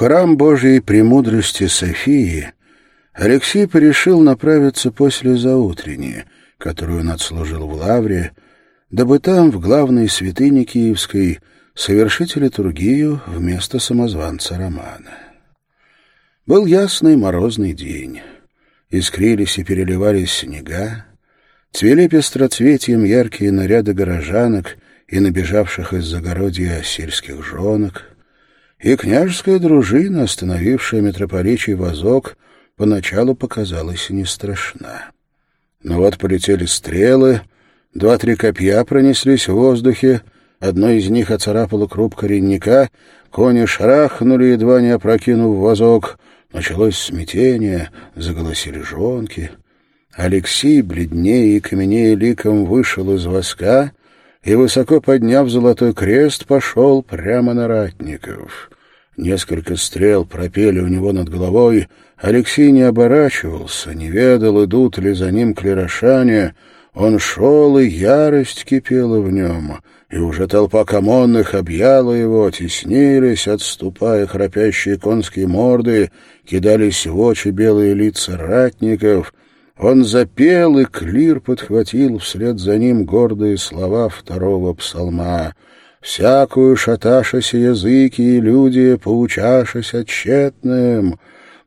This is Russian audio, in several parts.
храм Божьей премудрости Софии Алексей порешил направиться после заутренней, которую он отслужил в Лавре, дабы там, в главной святыне Киевской, совершить литургию вместо самозванца Романа. Был ясный морозный день. Искрились и переливались снега, цвели пестроцветием яркие наряды горожанок и набежавших из загородья сельских жонок, и княжеская дружина, остановившая митрополичий возок, поначалу показалась не страшна. Но вот полетели стрелы, два-три копья пронеслись в воздухе, одно из них оцарапало круп коренника, кони шарахнули, едва не опрокинув возок, началось смятение, заголосили жонки. Алексей, бледнее и каменее ликом, вышел из воска и, высоко подняв золотой крест, пошел прямо на ратников. Несколько стрел пропели у него над головой. Алексей не оборачивался, не ведал, идут ли за ним клерошане. Он шел, и ярость кипела в нем, и уже толпа комонных объяла его, теснились, отступая храпящие конские морды, кидались в очи белые лица ратников — он запел, и клир подхватил вслед за ним гордые слова второго псалма. «Всякую шаташася языки и люди, поучашася тщетным,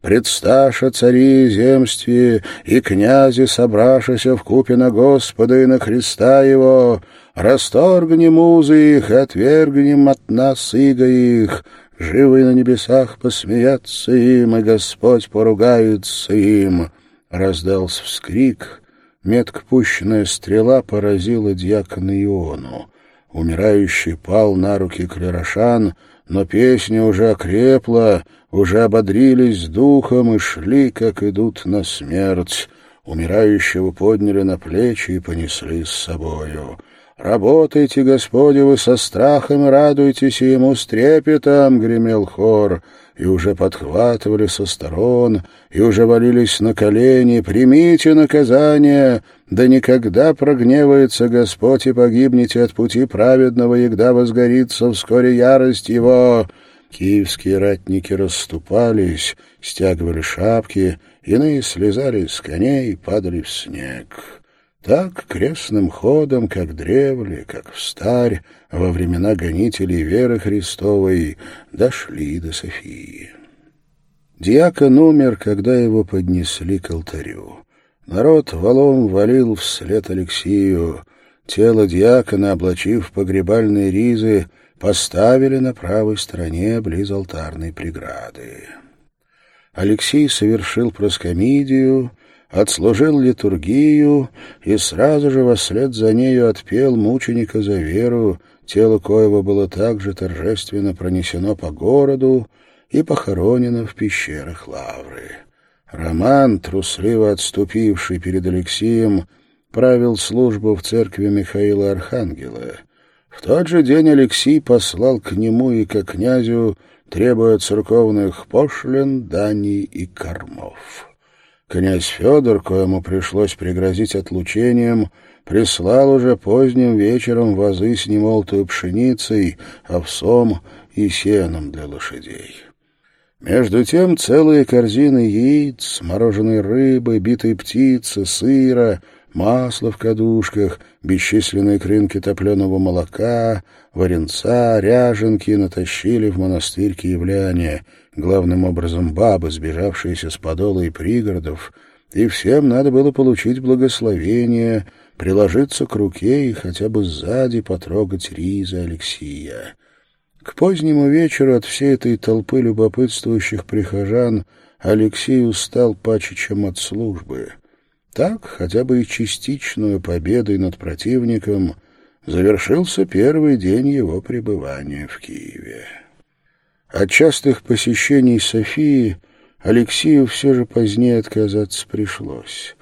предсташа цари земстве и князи, собрашася в купе на Господа и на Христа Его, расторгнем узы их, отвергнем от нас иго их, живы на небесах посмеяться им, и Господь поругается им». Раздался вскрик. Метко пущенная стрела поразила дьякона Иону. Умирающий пал на руки клерошан, но песня уже окрепла, уже ободрились духом и шли, как идут на смерть. Умирающего подняли на плечи и понесли с собою. «Работайте, Господи, вы со страхом и радуйтесь ему с трепетом!» — гремел хор и уже подхватывали со сторон, и уже валились на колени. «Примите наказание! Да никогда прогневается Господь, и погибнете от пути праведного, и возгорится вскоре ярость его!» Киевские ратники расступались, стягивали шапки, иные слезали с коней и падали в снег. Так крестным ходом, как древле, как в старь, во времена гонителей веры Христовой, дошли до Софии. Диакон умер, когда его поднесли к алтарю. Народ валом валил вслед Алексею. Тело диакона, облачив погребальные ризы, поставили на правой стороне близ алтарной преграды. Алексей совершил проскомидию — отслужил литургию и сразу же вслед за нею отпел мученика за веру, тело коего было также торжественно пронесено по городу и похоронено в пещерах Лавры. Роман, трусливо отступивший перед Алексеем, правил службу в церкви Михаила Архангела. В тот же день Алексей послал к нему и к князю, требуя церковных пошлин, даний и кормов. Князь Федор, коему пришлось пригрозить отлучением, прислал уже поздним вечером вазы с немолотую пшеницей, овсом и сеном для лошадей. Между тем целые корзины яиц, мороженой рыбы, битой птицы, сыра, масла в кадушках, бесчисленные крынки топленого молока, варенца, ряженки натащили в монастырь киевляне — главным образом бабы, сбежавшиеся с подола и пригородов, и всем надо было получить благословение, приложиться к руке и хотя бы сзади потрогать ризы Алексия. К позднему вечеру от всей этой толпы любопытствующих прихожан Алексей устал паче, чем от службы. Так, хотя бы и частичную победой над противником, завершился первый день его пребывания в Киеве. От частых посещений Софии Алексею все же позднее отказаться пришлось.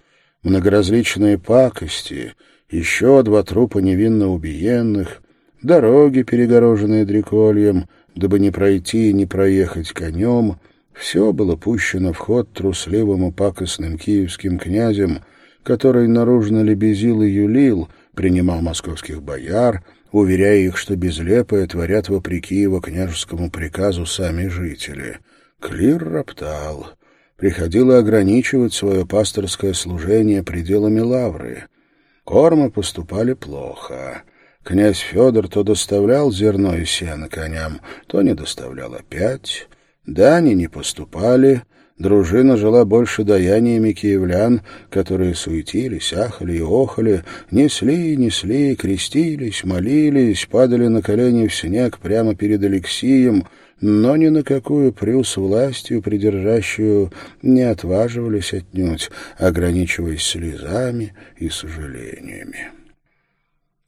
Многоразличные пакости, еще два трупа невинно убиенных, дороги, перегороженные дрекольем, дабы не пройти и не проехать конем, все было пущено в ход трусливым и пакостным киевским князем, который наружно лебезил и юлил, принимал московских бояр, уверяя их, что безлепое творят вопреки его княжескому приказу сами жители. Клир роптал. Приходило ограничивать свое пасторское служение пределами лавры. Кормы поступали плохо. Князь Федор то доставлял зерно и сено коням, то не доставлял опять. Дани не поступали, Дружина жила больше даяниями киевлян, которые суетились, ахали и охали, несли и несли, крестились, молились, падали на колени в снег прямо перед Алексием, но ни на какую прюс властью придержащую не отваживались отнюдь, ограничиваясь слезами и сожалениями.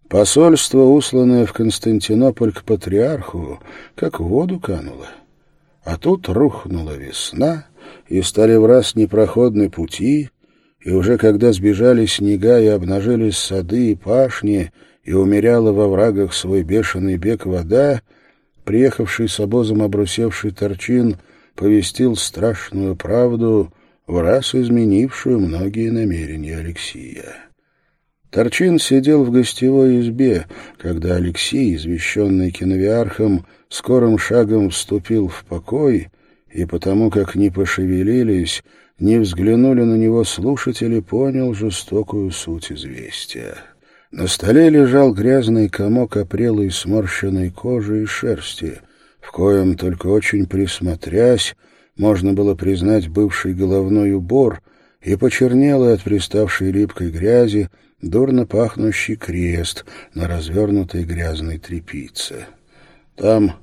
Посольство, усланное в Константинополь к патриарху, как в воду кануло. А тут рухнула весна — и стали в раз непроходны пути, и уже когда сбежали снега и обнажились сады и пашни, и умеряла во врагах свой бешеный бег вода, приехавший с обозом обрусевший торчин повестил страшную правду, в раз изменившую многие намерения Алексия. Торчин сидел в гостевой избе, когда Алексей, извещенный киновиархом, скорым шагом вступил в покой — и потому как не пошевелились, не взглянули на него слушатели, понял жестокую суть известия. На столе лежал грязный комок опрелой сморщенной кожи и шерсти, в коем, только очень присмотрясь, можно было признать бывший головной убор и почернелый от приставшей липкой грязи дурно пахнущий крест на развернутой грязной тряпице. Там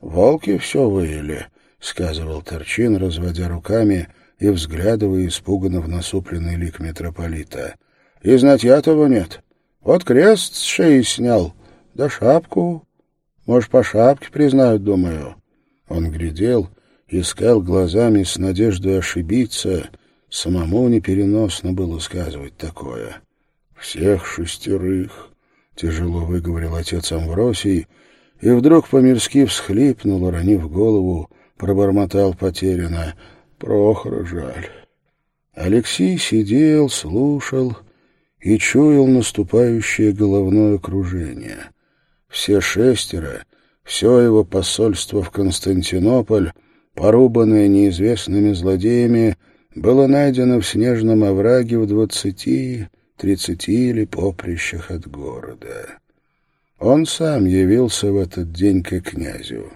волки все выели, — сказывал Торчин, разводя руками и взглядывая испуганно в насупленный лик митрополита. — И знать я того нет. Вот крест с шеи снял, да шапку. Может, по шапке признают, думаю. Он глядел, искал глазами с надеждой ошибиться. Самому непереносно было сказывать такое. — Всех шестерых, — тяжело выговорил отец Амвросий, и вдруг по-мирски всхлипнул, уронив голову, пробормотал потерянно. Прохора жаль. Алексей сидел, слушал и чуял наступающее головное кружение. Все шестеро, все его посольство в Константинополь, порубанное неизвестными злодеями, было найдено в снежном овраге в двадцати, тридцати или поприщах от города. Он сам явился в этот день к князю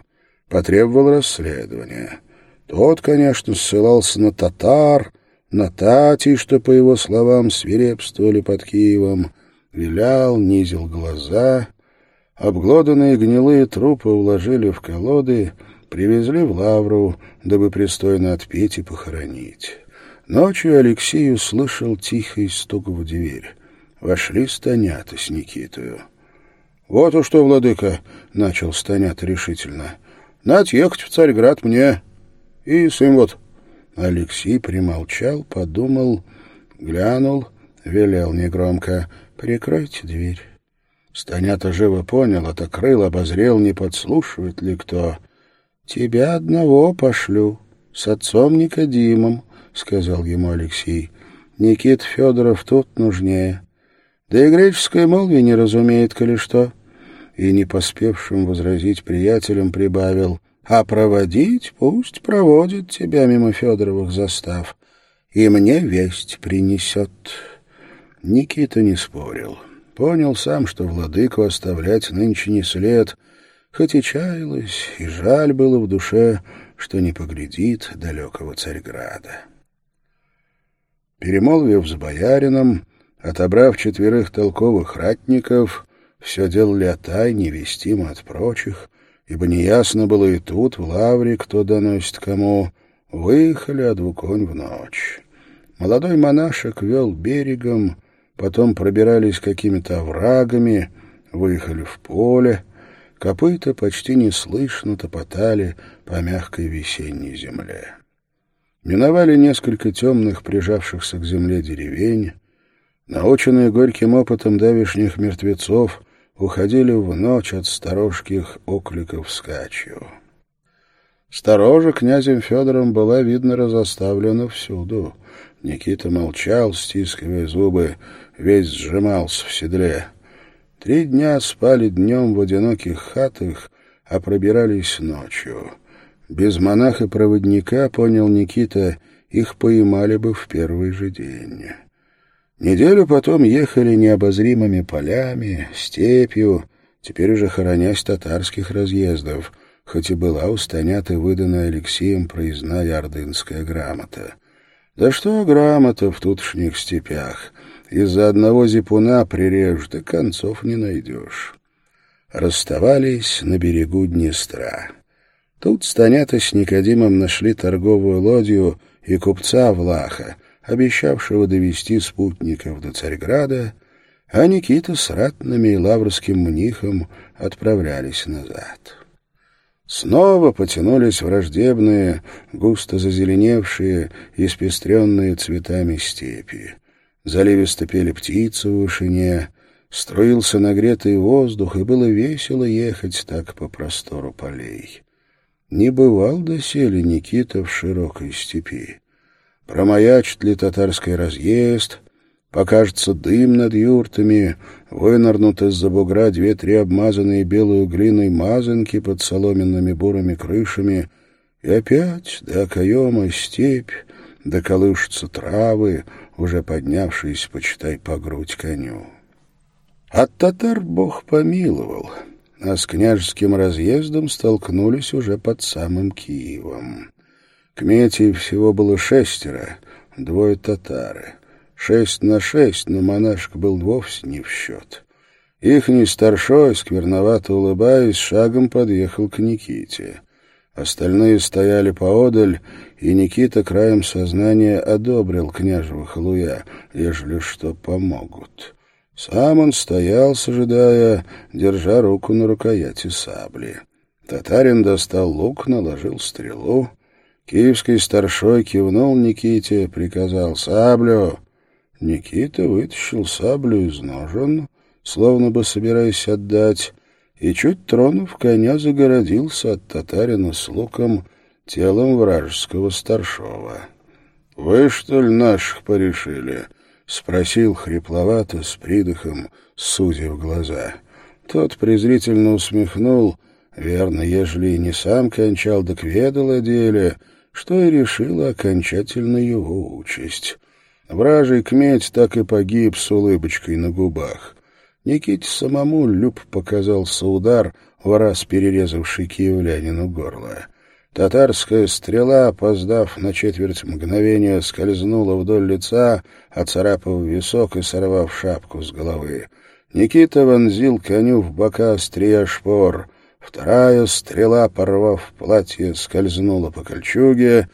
потребовал расследования. Тот, конечно, ссылался на татар, на татей, что, по его словам, свирепствовали под Киевом, вилял, низил глаза. Обглоданные гнилые трупы уложили в колоды, привезли в лавру, дабы пристойно отпеть и похоронить. Ночью Алексей услышал тихий стук в дверь. Вошли Станята с Никитою. — Вот уж что, владыка, — начал Станят решительно. Надо ехать в Царьград мне. И сын вот. Алексей примолчал, подумал, глянул, велел негромко. «Прикройте дверь». Станята живо понял, отокрыл, обозрел, не подслушивает ли кто. «Тебя одного пошлю, с отцом Никодимом», — сказал ему Алексей. «Никит Федоров тут нужнее. Да и греческой молве не разумеет, коли что» и, не поспевшим возразить приятелям, прибавил «А проводить пусть проводит тебя мимо Федоровых застав, и мне весть принесет». Никита не спорил. Понял сам, что владыку оставлять нынче не след, хоть и чаялось, и жаль было в душе, что не поглядит далекого Царьграда. Перемолвив с боярином, отобрав четверых толковых ратников, все делали отай, вестимо от прочих, ибо неясно было и тут, в лавре, кто доносит кому. Выехали от Вуконь в ночь. Молодой монашек вел берегом, потом пробирались какими-то оврагами, выехали в поле. Копыта почти неслышно топотали по мягкой весенней земле. Миновали несколько темных, прижавшихся к земле деревень. Наученные горьким опытом давишних мертвецов, уходили в ночь от сторожких окликов скачью. Сторожа князем Федором была, видно, разоставлена всюду. Никита молчал, стискивая зубы, весь сжимался в седле. Три дня спали днем в одиноких хатах, а пробирались ночью. Без монаха-проводника, понял Никита, их поймали бы в первый же день. Неделю потом ехали необозримыми полями, степью, теперь уже хоронясь татарских разъездов, хоть и была у Станята выдана Алексеем проездная ордынская грамота. Да что грамота в тутшних степях? Из-за одного зипуна прирежут, и концов не найдешь. Расставались на берегу Днестра. Тут Станята с Никодимом нашли торговую лодью и купца Влаха, обещавшего довести спутников до Царьграда, а Никита с ратными и лаврским мнихом отправлялись назад. Снова потянулись враждебные, густо зазеленевшие, испестренные цветами степи. Заливисто пели птицы в вышине, струился нагретый воздух, и было весело ехать так по простору полей. Не бывал доселе Никита в широкой степи. Промаячит ли татарский разъезд, покажется дым над юртами, вынырнут из-за бугра две-три обмазанные белую глиной мазанки под соломенными бурыми крышами, и опять до окоема степь, доколышутся травы, уже поднявшиеся, почитай, по грудь коню. От татар Бог помиловал, а с княжеским разъездом столкнулись уже под самым Киевом. К Мете всего было шестеро, двое татары. Шесть на шесть, но монашек был вовсе не в счет. Ихний старшой, скверновато улыбаясь, шагом подъехал к Никите. Остальные стояли поодаль, и Никита краем сознания одобрил княжего халуя, ежели что помогут. Сам он стоял, сожидая, держа руку на рукояти сабли. Татарин достал лук, наложил стрелу — Киевский старшой кивнул Никите, приказал «Саблю!». Никита вытащил саблю из ножен, словно бы собираясь отдать, и, чуть тронув коня, загородился от татарина с луком телом вражеского старшего. «Вы, что ли, наших порешили?» — спросил хрипловато, с придыхом, в глаза. Тот презрительно усмехнул, верно, ежели и не сам кончал, так ведал о деле — что и решило окончательно его участь. Вражий кметь так и погиб с улыбочкой на губах. Никите самому люб показался удар, в раз перерезавший киевлянину горло. Татарская стрела, опоздав на четверть мгновения, скользнула вдоль лица, оцарапав висок и сорвав шапку с головы. Никита вонзил коню в бока острия шпор. Вторая стрела, порвав платье, скользнула по кольчуге.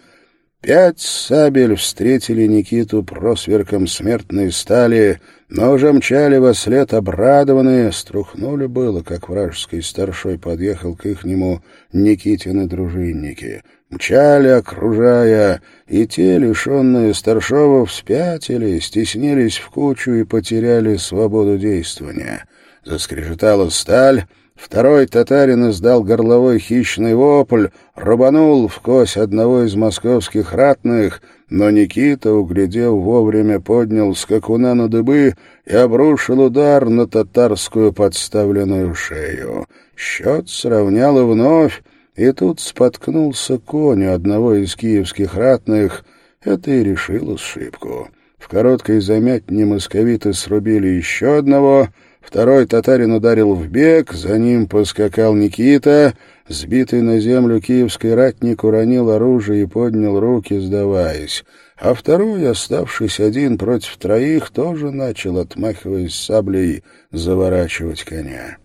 Пять сабель встретили Никиту просверком смертной стали, но уже мчали во след обрадованные, струхнули было, как вражеский старшой подъехал к ихнему Никитины дружинники. Мчали, окружая, и те, лишенные старшова, вспятили, стеснились в кучу и потеряли свободу действования. Заскрежетала сталь, Второй татарин издал горловой хищный вопль, рубанул в кось одного из московских ратных, но Никита, углядев вовремя, поднял скакуна на дыбы и обрушил удар на татарскую подставленную шею. Счет сравнял и вновь, и тут споткнулся конь одного из киевских ратных. Это и решило ошибку. В короткой замятне московиты срубили еще одного — Второй татарин ударил в бег, за ним поскакал Никита. Сбитый на землю киевский ратник уронил оружие и поднял руки, сдаваясь. А второй, оставшись один против троих, тоже начал, отмахиваясь саблей, заворачивать коня.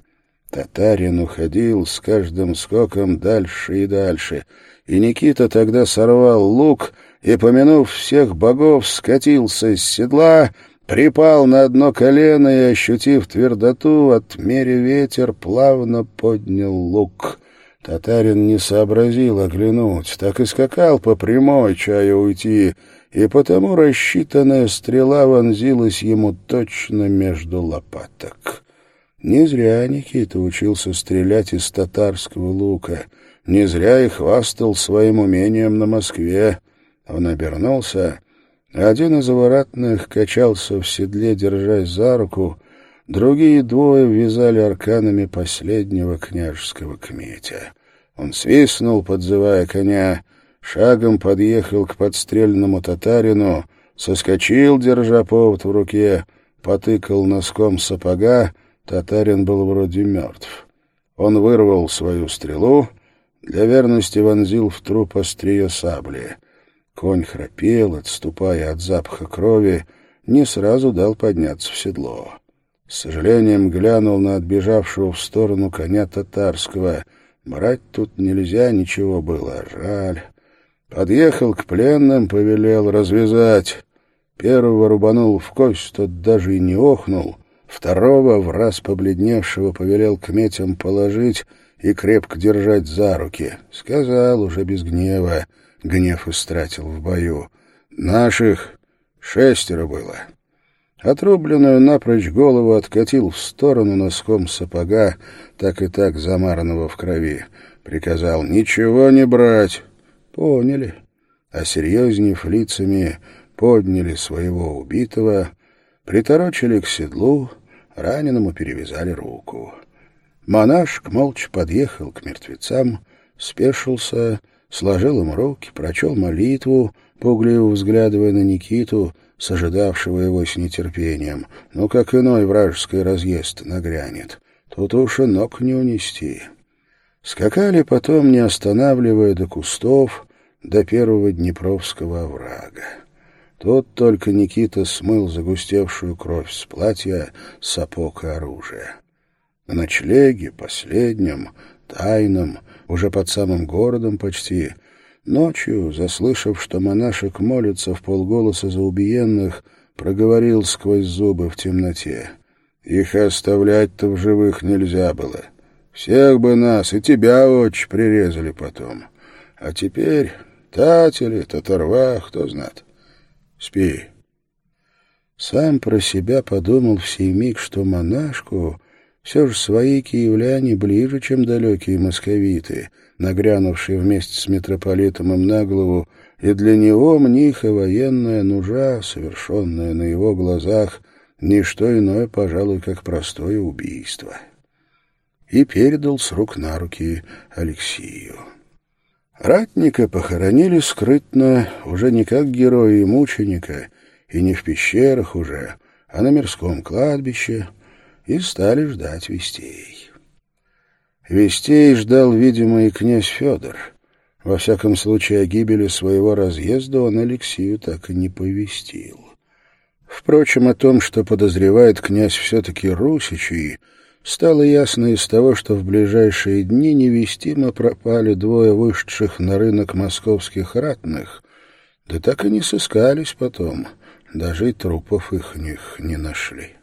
Татарин уходил с каждым скоком дальше и дальше, и Никита тогда сорвал лук и, помянув всех богов, скатился с седла — припал на одно колено и, ощутив твердоту, отмеря ветер, плавно поднял лук. Татарин не сообразил оглянуть, так и скакал по прямой, чая уйти, и потому рассчитанная стрела вонзилась ему точно между лопаток. Не зря Никита учился стрелять из татарского лука, не зря и хвастал своим умением на Москве. Он обернулся один из воротных качался в седле, держась за руку, другие двое вязали арканами последнего княжеского кметя. Он свистнул, подзывая коня, шагом подъехал к подстрельному татарину, соскочил, держа повод в руке, потыкал носком сапога, татарин был вроде мертв. Он вырвал свою стрелу, для верности вонзил в труп острие сабли. Конь храпел, отступая от запаха крови, не сразу дал подняться в седло. С сожалением глянул на отбежавшего в сторону коня татарского. Брать тут нельзя, ничего было, жаль. Подъехал к пленным, повелел развязать. Первого рубанул в кость, тот даже и не охнул. Второго, в раз побледневшего, повелел к метям положить и крепко держать за руки. Сказал уже без гнева, гнев истратил в бою. Наших шестеро было. Отрубленную напрочь голову откатил в сторону носком сапога, так и так замаранного в крови. Приказал «Ничего не брать». Поняли. А серьезнев лицами подняли своего убитого, приторочили к седлу, раненому перевязали руку. Монашек молча подъехал к мертвецам, спешился, сложил им руки, прочел молитву, пугливо взглядывая на Никиту, с ожидавшего его с нетерпением. Ну, как иной вражеский разъезд нагрянет. Тут уж и ног не унести. Скакали потом, не останавливая до кустов, до первого Днепровского оврага. Тут только Никита смыл загустевшую кровь с платья, сапог и оружия. На ночлеге, последнем, тайном, уже под самым городом почти, ночью, заслышав, что монашек молится в полголоса за убиенных, проговорил сквозь зубы в темноте. Их оставлять-то в живых нельзя было. Всех бы нас и тебя, отче, прирезали потом. А теперь татели, татарва, кто знает. Спи. Сам про себя подумал в сей миг, что монашку все же свои киевляне ближе, чем далекие московиты, нагрянувшие вместе с митрополитом им на голову, и для него мниха военная нужа, совершенная на его глазах, не что иное, пожалуй, как простое убийство. И передал с рук на руки Алексию. Ратника похоронили скрытно, уже не как героя и мученика, и не в пещерах уже, а на мирском кладбище, и стали ждать вестей. Вестей ждал, видимо, и князь Федор. Во всяком случае, о гибели своего разъезда он Алексею так и не повестил. Впрочем, о том, что подозревает князь все-таки Русичей, стало ясно из того, что в ближайшие дни невестимо пропали двое вышедших на рынок московских ратных, да так и не сыскались потом, даже и трупов их них не нашли.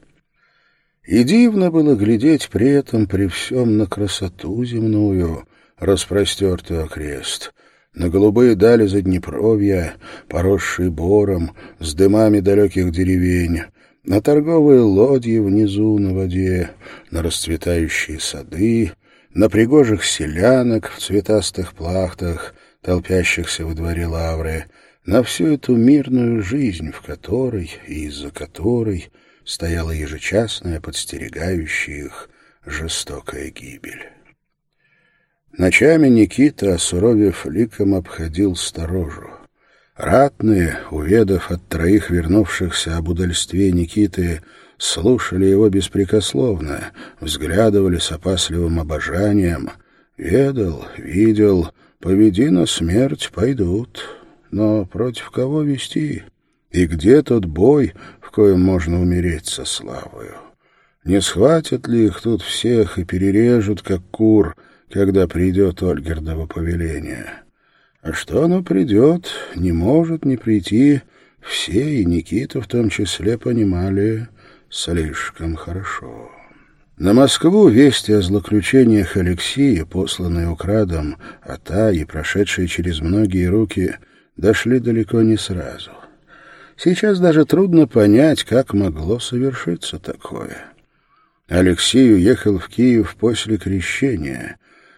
И дивно было глядеть при этом при всем на красоту земную, распростертую окрест, на голубые дали Заднепровья, поросшие бором, с дымами далеких деревень, на торговые лодьи внизу на воде, на расцветающие сады, на пригожих селянок в цветастых плахтах, толпящихся во дворе лавры, на всю эту мирную жизнь, в которой и из-за которой стояла ежечасная, подстерегающая их жестокая гибель. Ночами Никита, осуровев ликом, обходил сторожу. Ратные, уведав от троих вернувшихся об удальстве Никиты, слушали его беспрекословно, взглядывали с опасливым обожанием. Ведал, видел, поведи на смерть пойдут. Но против кого вести? И где тот бой, в коем можно умереть со славою? Не схватят ли их тут всех и перережут, как кур, когда придет Ольгердово повеление?» А что оно придет, не может не прийти, все, и Никита в том числе, понимали слишком хорошо. На Москву вести о злоключениях Алексея, посланные украдом, а та и прошедшие через многие руки, дошли далеко не сразу. Сейчас даже трудно понять, как могло совершиться такое. Алексей уехал в Киев после крещения,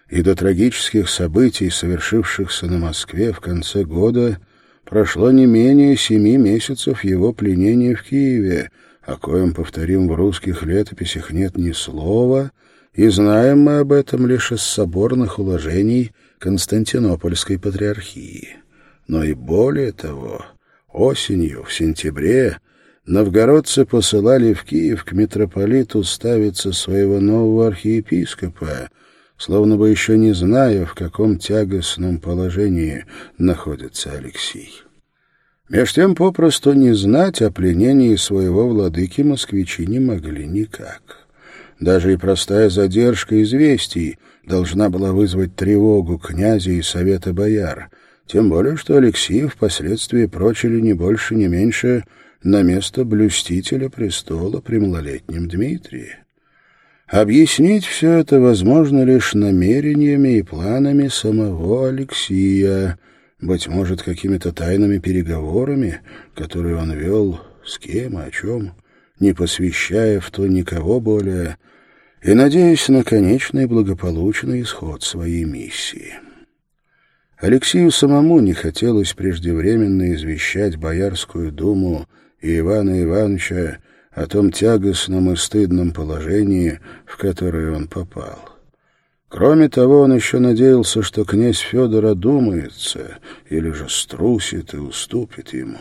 и до трагических событий, совершившихся на Москве в конце года, прошло не менее семи месяцев его пленения в Киеве, о коем, повторим, в русских летописях нет ни слова, и знаем мы об этом лишь из соборных уложений Константинопольской патриархии. Но и более того, осенью, в сентябре, новгородцы посылали в Киев к митрополиту ставиться своего нового архиепископа, словно бы еще не зная, в каком тягостном положении находится Алексей. Меж тем попросту не знать о пленении своего владыки москвичи не могли никак. Даже и простая задержка известий должна была вызвать тревогу князя и совета бояр, тем более что Алексей впоследствии прочили не больше, не меньше на место блюстителя престола при малолетнем Дмитрии. Объяснить все это возможно лишь намерениями и планами самого Алексия, быть может, какими-то тайными переговорами, которые он вел с кем и о чем, не посвящая в то никого более, и надеясь на конечный благополучный исход своей миссии. Алексею самому не хотелось преждевременно извещать Боярскую думу и Ивана Ивановича о том тягостном и стыдном положении, в которое он попал. Кроме того, он еще надеялся, что князь Федор одумается или же струсит и уступит ему.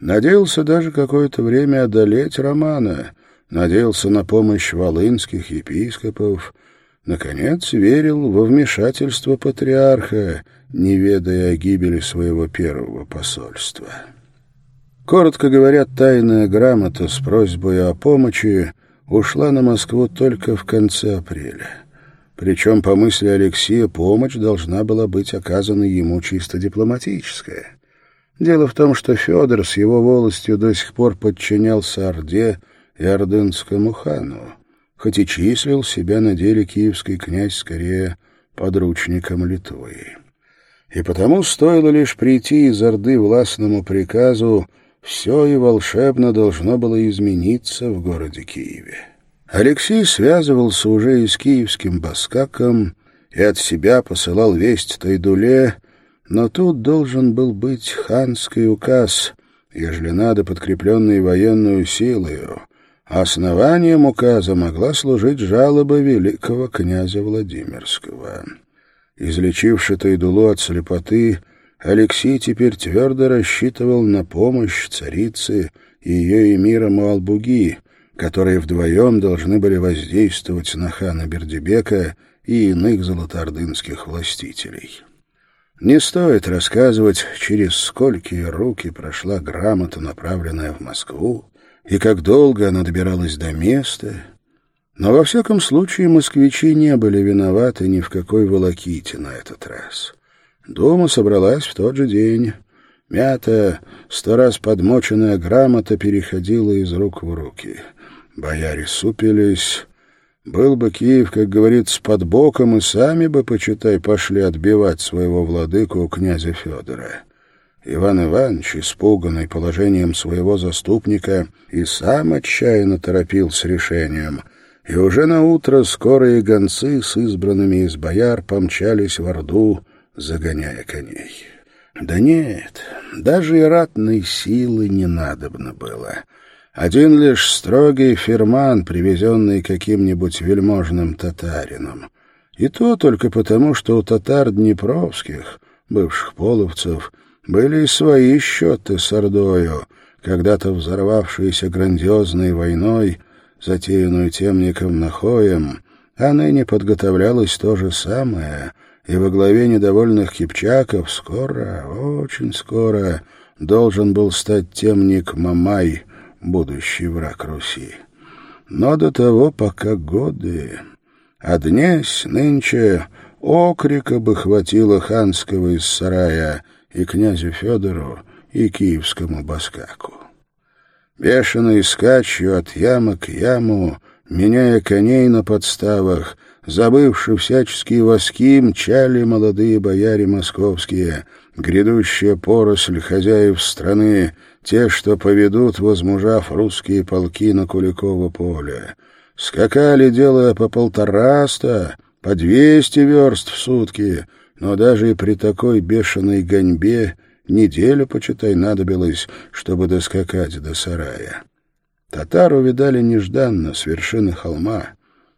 Надеялся даже какое-то время одолеть Романа, надеялся на помощь волынских епископов, наконец верил во вмешательство патриарха, не ведая о гибели своего первого посольства. Коротко говоря, тайная грамота с просьбой о помощи ушла на Москву только в конце апреля. Причем, по мысли Алексея, помощь должна была быть оказана ему чисто дипломатическая. Дело в том, что Федор с его волостью до сих пор подчинялся Орде и ордынскому хану, хоть и числил себя на деле киевский князь скорее подручником Литвы. И потому стоило лишь прийти из Орды властному приказу, все и волшебно должно было измениться в городе Киеве. Алексей связывался уже и с киевским баскаком и от себя посылал весть Тайдуле, но тут должен был быть ханский указ, ежели надо подкрепленный военную силою, Основанием указа могла служить жалоба великого князя Владимирского. Излечивший Тайдулу от слепоты, Алексей теперь твердо рассчитывал на помощь царицы и ее эмира Муалбуги, которые вдвоем должны были воздействовать на хана Бердибека и иных золотоордынских властителей. Не стоит рассказывать, через сколькие руки прошла грамота, направленная в Москву, и как долго она добиралась до места. Но во всяком случае москвичи не были виноваты ни в какой волоките на этот раз. Дома собралась в тот же день. Мята, сто раз подмоченная грамота переходила из рук в руки. Бояре супились. Был бы Киев, как говорится, под боком, и сами бы, почитай, пошли отбивать своего владыку у князя Федора. Иван Иванович, испуганный положением своего заступника, и сам отчаянно торопил с решением, и уже на утро скорые гонцы с избранными из бояр помчались в Орду, загоняя коней. Да нет, даже и ратной силы не надобно было. Один лишь строгий ферман, привезенный каким-нибудь вельможным татарином. И то только потому, что у татар днепровских, бывших половцев, были и свои счеты с Ордою, когда-то взорвавшиеся грандиозной войной, затеянную темником Нахоем, а ныне подготовлялось то же самое, и во главе недовольных кипчаков скоро, очень скоро, должен был стать темник Мамай, будущий враг Руси. Но до того пока годы, а днесь нынче окрика бы хватило ханского из сарая — и князю Федору, и киевскому баскаку. Бешеной скачью от ямы к яму, меняя коней на подставах, забывши всяческие воски, мчали молодые бояре московские, грядущая поросль хозяев страны, те, что поведут, возмужав русские полки на Куликово поле. Скакали, делая по полтораста, по двести верст в сутки — но даже и при такой бешеной гоньбе неделю, почитай, надобилось, чтобы доскакать до сарая. Татар увидали нежданно с вершины холма.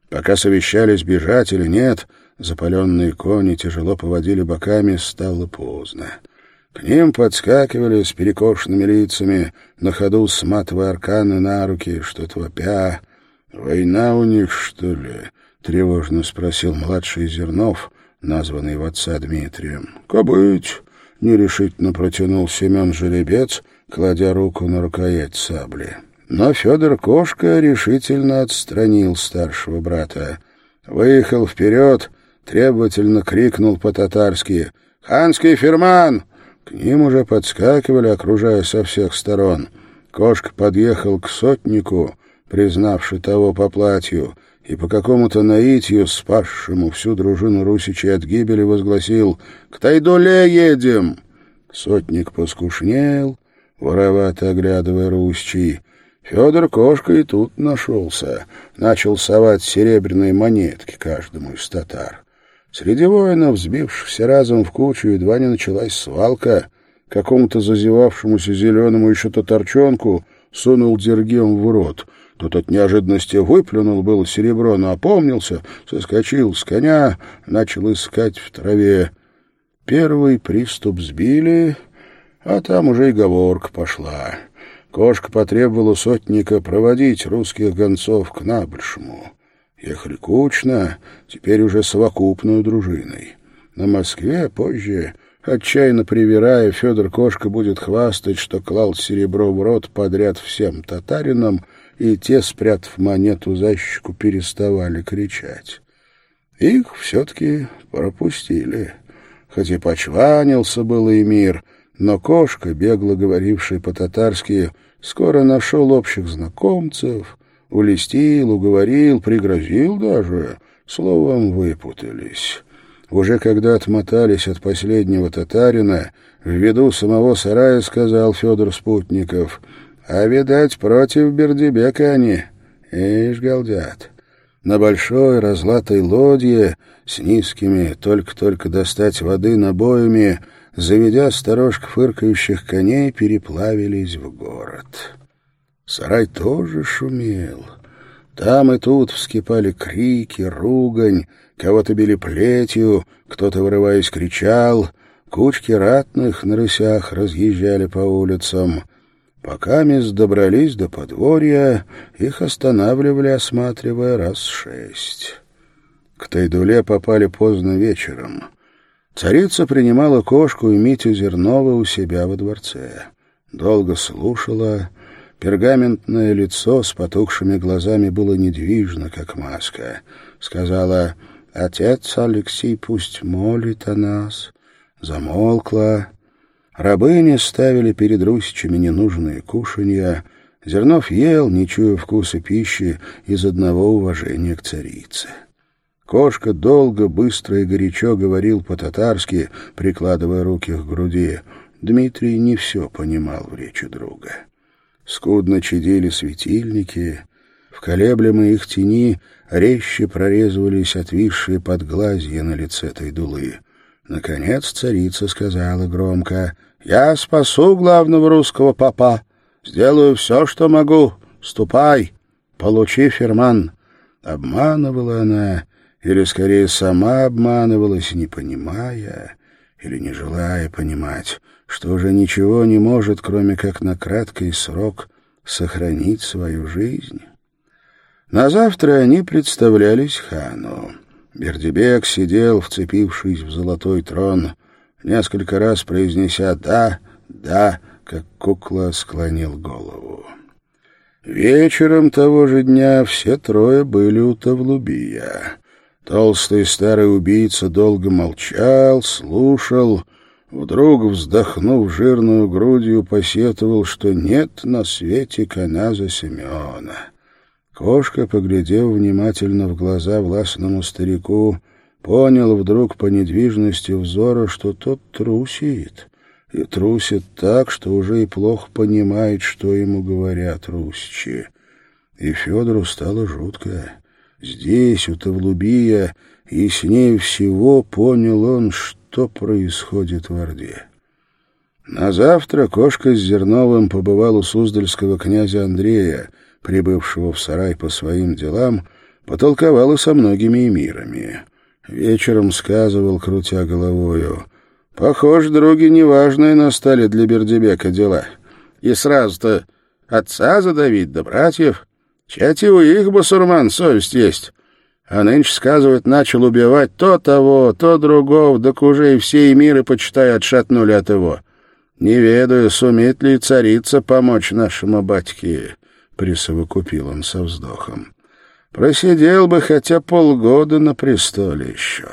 Пока совещались, бежать или нет, запаленные кони тяжело поводили боками, стало поздно. К ним подскакивали с перекошенными лицами, на ходу сматывая арканы на руки, что-то вопя. «Война у них, что ли?» — тревожно спросил младший Зернов, названный в отца Дмитрием. «Кобыть!» — нерешительно протянул Семен Жеребец, кладя руку на рукоять сабли. Но Федор Кошка решительно отстранил старшего брата. Выехал вперед, требовательно крикнул по-татарски «Ханский ферман!» К ним уже подскакивали, окружая со всех сторон. Кошка подъехал к сотнику, признавший того по платью, и по какому-то наитию, спасшему всю дружину Русичей от гибели, возгласил «К Тайдуле едем!» Сотник поскушнел, воровато оглядывая Русичей. Федор Кошка и тут нашелся, начал совать серебряные монетки каждому из татар. Среди воинов, сбившихся разом в кучу, едва не началась свалка. Какому-то зазевавшемуся зеленому еще татарчонку сунул дергем в рот — тот от неожиданности выплюнул было серебро, но опомнился, соскочил с коня, начал искать в траве. Первый приступ сбили, а там уже и говорка пошла. Кошка потребовала сотника проводить русских гонцов к Набольшему. Ехали кучно, теперь уже совокупную дружиной. На Москве позже, отчаянно привирая, Федор Кошка будет хвастать, что клал серебро в рот подряд всем татаринам, и те, спрятав монету за щеку, переставали кричать. Их все-таки пропустили. Хоть и почванился был и мир, но кошка, бегло говоривший по-татарски, скоро нашел общих знакомцев, улестил, уговорил, пригрозил даже, словом, выпутались. Уже когда отмотались от последнего татарина, в виду самого сарая сказал Федор Спутников — а, видать, против Бердебека они. Ишь, галдят. На большой разлатой лодье с низкими, только-только достать воды набоями, заведя сторожк фыркающих коней, переплавились в город. Сарай тоже шумел. Там и тут вскипали крики, ругань, кого-то били плетью, кто-то, вырываясь, кричал, кучки ратных на рысях разъезжали по улицам — Пока мисс добрались до подворья, их останавливали, осматривая раз шесть. К Тайдуле попали поздно вечером. Царица принимала кошку и Митю Зернова у себя во дворце. Долго слушала. Пергаментное лицо с потухшими глазами было недвижно, как маска. Сказала «Отец Алексей пусть молит о нас». Замолкла Рабыни ставили перед русичами ненужные кушанья. Зернов ел, не чуя вкуса пищи, из одного уважения к царице. Кошка долго, быстро и горячо говорил по-татарски, прикладывая руки к груди. Дмитрий не все понимал в речи друга. Скудно чадили светильники, в колеблемой их тени резче прорезывались отвисшие подглазья на лице Тайдулы. Наконец царица сказала громко, «Я спасу главного русского папа. Сделаю все, что могу. Ступай, получи ферман». Обманывала она, или скорее сама обманывалась, не понимая или не желая понимать, что уже ничего не может, кроме как на краткий срок сохранить свою жизнь. На завтра они представлялись хану. Бердебек сидел, вцепившись в золотой трон, несколько раз произнеся «да, да», как кукла склонил голову. Вечером того же дня все трое были у Тавлубия. Толстый старый убийца долго молчал, слушал, вдруг, вздохнув жирную грудью, посетовал, что нет на свете каназа Семена. Кошка, поглядев внимательно в глаза властному старику, понял вдруг по недвижности взора, что тот трусит. И трусит так, что уже и плохо понимает, что ему говорят русичи. И Федору стало жутко. Здесь, у Тавлубия, и с ней всего понял он, что происходит в Орде. На завтра кошка с Зерновым побывал у суздальского князя Андрея — прибывшего в сарай по своим делам, потолковал со многими эмирами. Вечером сказывал, крутя головою, «Похоже, други неважные настали для Бердебека дела. И сразу-то отца задавить, да братьев. Чати у их, басурман, совесть есть. А нынче, сказывает, начал убивать то того, то другого, да уже и все миры, почитай, отшатнули от его. Не ведаю, сумеет ли царица помочь нашему батьке, — присовокупил он со вздохом. Просидел бы хотя полгода на престоле еще.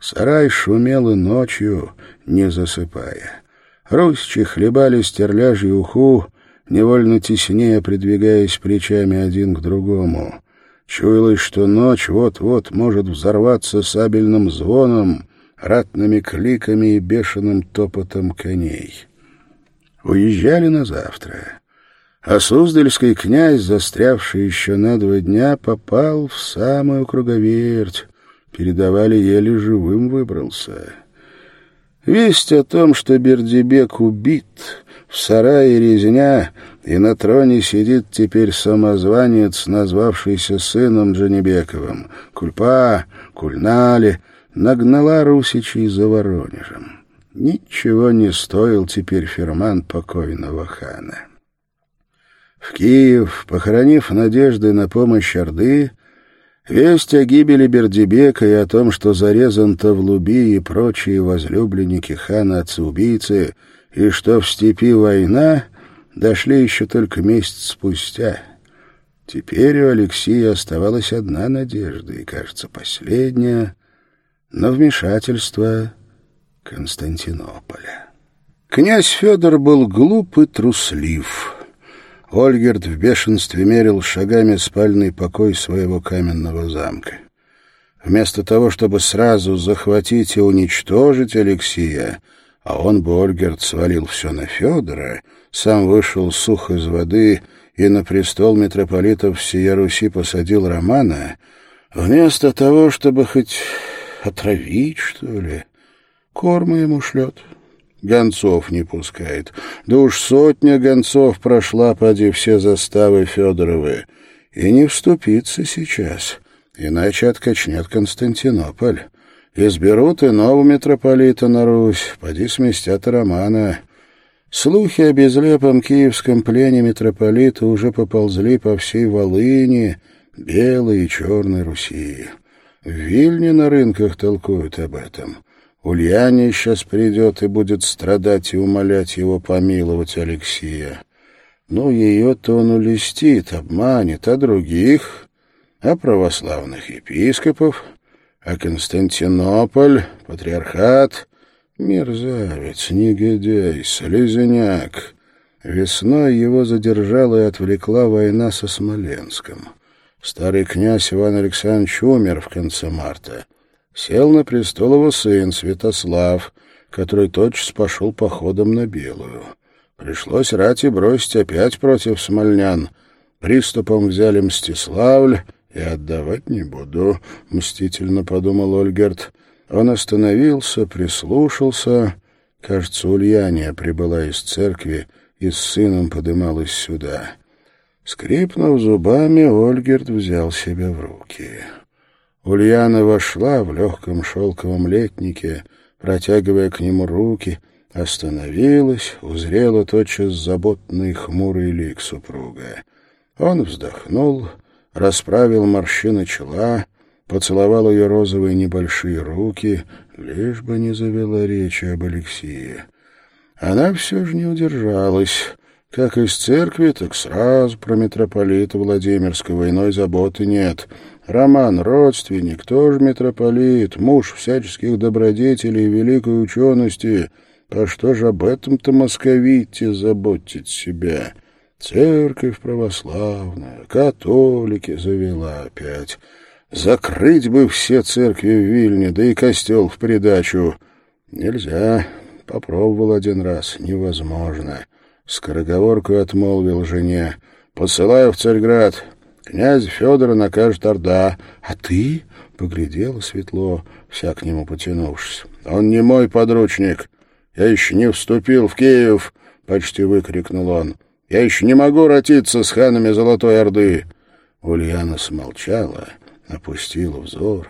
Сарай шумел и ночью, не засыпая. Русичи хлебали стерляжью уху, невольно теснее придвигаясь плечами один к другому. Чуялось, что ночь вот-вот может взорваться сабельным звоном, ратными кликами и бешеным топотом коней. Уезжали на завтра. А Суздальский князь, застрявший еще на два дня, попал в самую круговерть. Передавали, еле живым выбрался. Весть о том, что Бердебек убит, в сарае резня, и на троне сидит теперь самозванец, назвавшийся сыном Джанибековым, Кульпа, Кульнали, нагнала русичей за Воронежем. Ничего не стоил теперь ферман покойного хана. В Киев, похоронив надежды на помощь Орды, весть о гибели Бердебека и о том, что зарезан Тавлуби и прочие возлюбленники хана отцы-убийцы, и что в степи война, дошли еще только месяц спустя. Теперь у Алексея оставалась одна надежда, и, кажется, последняя, на вмешательство Константинополя. Князь Федор был глуп и труслив — Ольгерт в бешенстве мерил шагами спальный покой своего каменного замка. Вместо того, чтобы сразу захватить и уничтожить Алексия, а он бы, Ольгерт, свалил все на Федора, сам вышел сух из воды и на престол митрополитов всея Руси посадил Романа, вместо того, чтобы хоть отравить, что ли, корма ему шлет гонцов не пускает. Да уж сотня гонцов прошла, поди, все заставы Федоровы. И не вступиться сейчас, иначе откачнет Константинополь. Изберут иного митрополита на Русь, поди сместят Романа. Слухи о безлепом киевском плене митрополита уже поползли по всей Волыни, Белой и Черной Руси. В Вильне на рынках толкуют об этом. Ульяне сейчас придет и будет страдать и умолять его помиловать Алексея. Ну, ее-то он улестит, обманет, а других, а православных епископов, а Константинополь, патриархат, мерзавец, негодяй, слезняк. Весной его задержала и отвлекла война со Смоленском. Старый князь Иван Александрович умер в конце марта сел на престол его сын Святослав, который тотчас пошел походом на Белую. Пришлось рати бросить опять против смольнян. Приступом взяли Мстиславль, и отдавать не буду, — мстительно подумал Ольгерт. Он остановился, прислушался. Кажется, Ульяния прибыла из церкви и с сыном подымалась сюда. Скрипнув зубами, Ольгерт взял себя в руки. Ульяна вошла в легком шелковом летнике, протягивая к нему руки, остановилась, узрела тотчас заботный хмурый лик супруга. Он вздохнул, расправил морщины чела, поцеловал ее розовые небольшие руки, лишь бы не завела речи об Алексее. Она все же не удержалась. Как из церкви, так сразу про митрополита Владимирского иной заботы нет — Роман — родственник, тоже митрополит, муж всяческих добродетелей и великой учености. А что же об этом-то московите заботить себя? Церковь православная, католики завела опять. Закрыть бы все церкви в Вильне, да и костел в придачу. Нельзя. Попробовал один раз. Невозможно. Скороговорку отмолвил жене. «Посылаю в Царьград. Князь Федора накажет Орда. А ты? — поглядела светло, вся к нему потянувшись. — Он не мой подручник. Я еще не вступил в Киев, — почти выкрикнул он. — Я еще не могу ратиться с ханами Золотой Орды. Ульяна смолчала, опустил взор.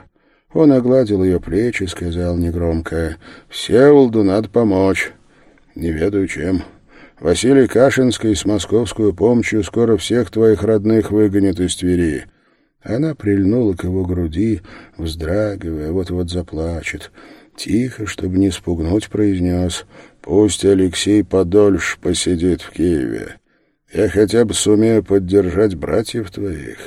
Он огладил ее плечи, сказал негромко, «Всеволоду надо помочь». «Не ведаю, чем. Василий Кашинский с московскую помощью скоро всех твоих родных выгонит из Твери». Она прильнула к его груди, вздрагивая, вот-вот заплачет. Тихо, чтобы не спугнуть, произнес, «Пусть Алексей подольше посидит в Киеве. Я хотя бы сумею поддержать братьев твоих».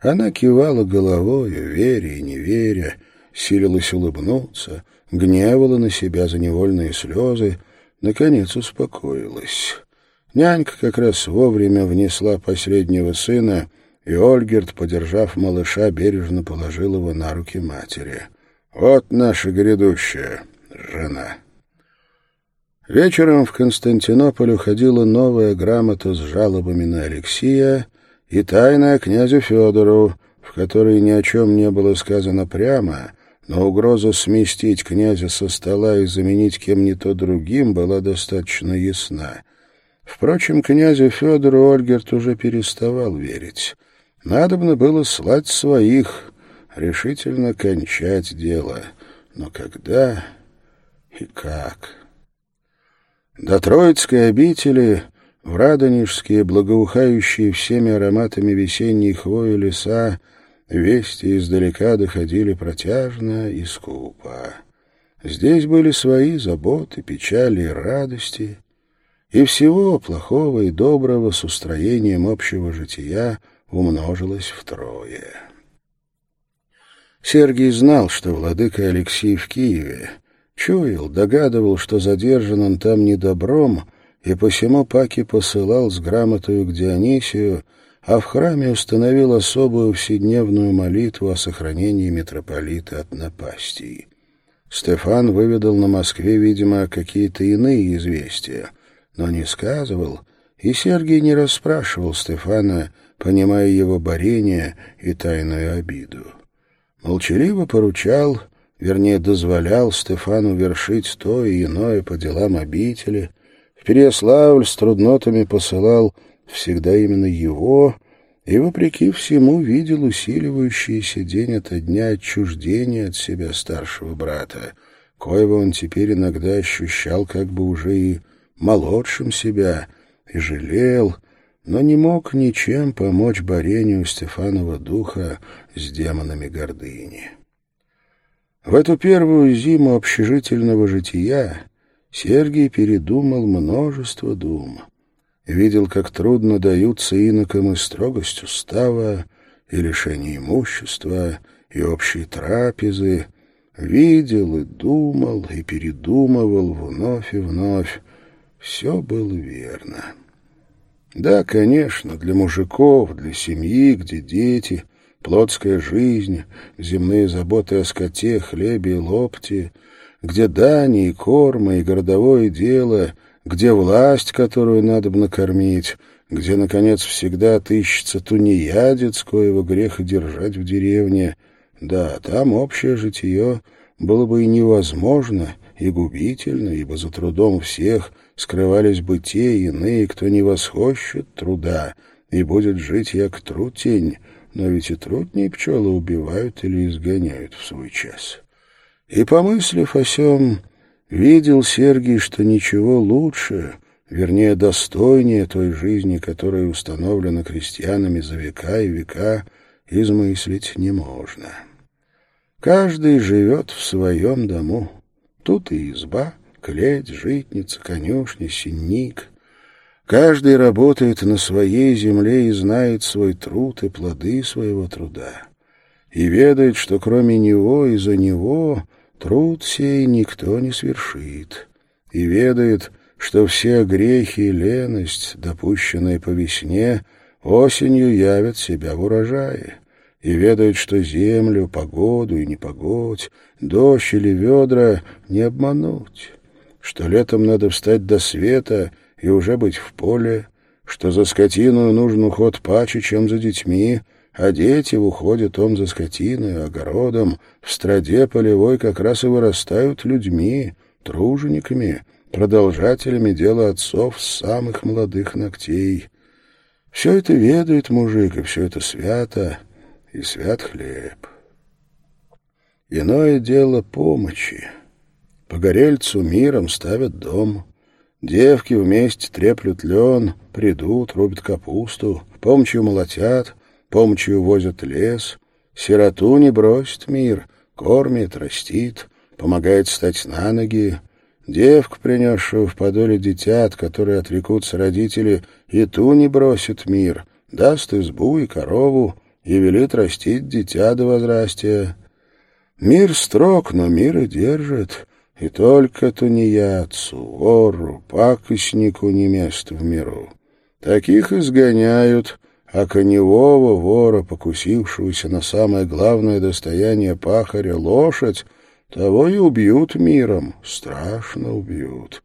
Она кивала головой, веря и не веря, силилась улыбнуться, гневала на себя за невольные слезы, наконец успокоилась. Нянька как раз вовремя внесла последнего сына, и Ольгерт, подержав малыша, бережно положил его на руки матери. «Вот наша грядущая жена». Вечером в Константинополь уходила новая грамота с жалобами на Алексея и тайная князю Федору, в которой ни о чем не было сказано прямо, но угроза сместить князя со стола и заменить кем-нибудь другим была достаточно ясна. Впрочем, князю Федору Ольгерт уже переставал верить. Надобно было слать своих, решительно кончать дело. Но когда и как? До Троицкой обители в радонежские, благоухающие всеми ароматами весенней хвои леса Вести издалека доходили протяжно и скупо. Здесь были свои заботы, печали и радости, и всего плохого и доброго с устроением общего жития умножилось втрое. Сергий знал, что владыка Алексей в Киеве, чуял, догадывал, что задержан он там недобром, и посему Паки посылал с грамотою к Дионисию, а в храме установил особую вседневную молитву о сохранении митрополита от напастей. Стефан выведал на Москве, видимо, какие-то иные известия, но не сказывал, и Сергий не расспрашивал Стефана, понимая его борение и тайную обиду. Молчаливо поручал, вернее, дозволял Стефану вершить то и иное по делам обители, в Переяславль с труднотами посылал всегда именно его, и, вопреки всему, видел усиливающееся день ото дня отчуждение от себя старшего брата, коего он теперь иногда ощущал как бы уже и молодшим себя, и жалел, но не мог ничем помочь борению Стефанова духа с демонами гордыни. В эту первую зиму общежительного жития Сергий передумал множество дум — видел, как трудно даются инокам и строгость устава, и лишение имущества, и общие трапезы, видел и думал, и передумывал вновь и вновь. Все было верно. Да, конечно, для мужиков, для семьи, где дети, плотская жизнь, земные заботы о скоте, хлебе и лопте, где дани и кормы, и городовое дело — где власть, которую надо бы накормить, где, наконец, всегда отыщется тунеядец, коего греха держать в деревне. Да, там общее житие было бы и невозможно, и губительно, ибо за трудом всех скрывались бы те иные, кто не восхощет труда, и будет жить як трутень, но ведь и трутней пчелы убивают или изгоняют в свой час. И, помыслив о сем, Видел Сергий, что ничего лучше, вернее, достойнее той жизни, которая установлена крестьянами за века и века, измыслить не можно. Каждый живет в своем дому. Тут и изба, клеть, житница, конюшня, синник. Каждый работает на своей земле и знает свой труд и плоды своего труда. И ведает, что кроме него и за него Труд сей никто не свершит, и ведает, что все грехи и леность, допущенные по весне, осенью явят себя в урожае, и ведает, что землю, погоду и непогодь, дождь или ведра не обмануть, что летом надо встать до света и уже быть в поле, что за скотину нужен уход паче, чем за детьми, а дети уходят он за скотиной, огородом, в страде полевой как раз и вырастают людьми, тружениками, продолжателями дела отцов с самых молодых ногтей. Все это ведает мужик, и все это свято, и свят хлеб. Иное дело помощи. Погорельцу миром ставят дом. Девки вместе треплют лен, придут, рубят капусту, помощью молотят, помощью возят лес. Сироту не бросит мир, кормит, растит, помогает встать на ноги. Девку, принесшую в подоле дитят, которые отрекутся родители, и ту не бросит мир, даст избу и корову, и велит растить дитя до возрастия. Мир строг, но мир и держит, и только тунеядцу, вору, пакостнику не место в миру. Таких изгоняют, а коневого вора, покусившегося на самое главное достояние пахаря, лошадь, того и убьют миром, страшно убьют.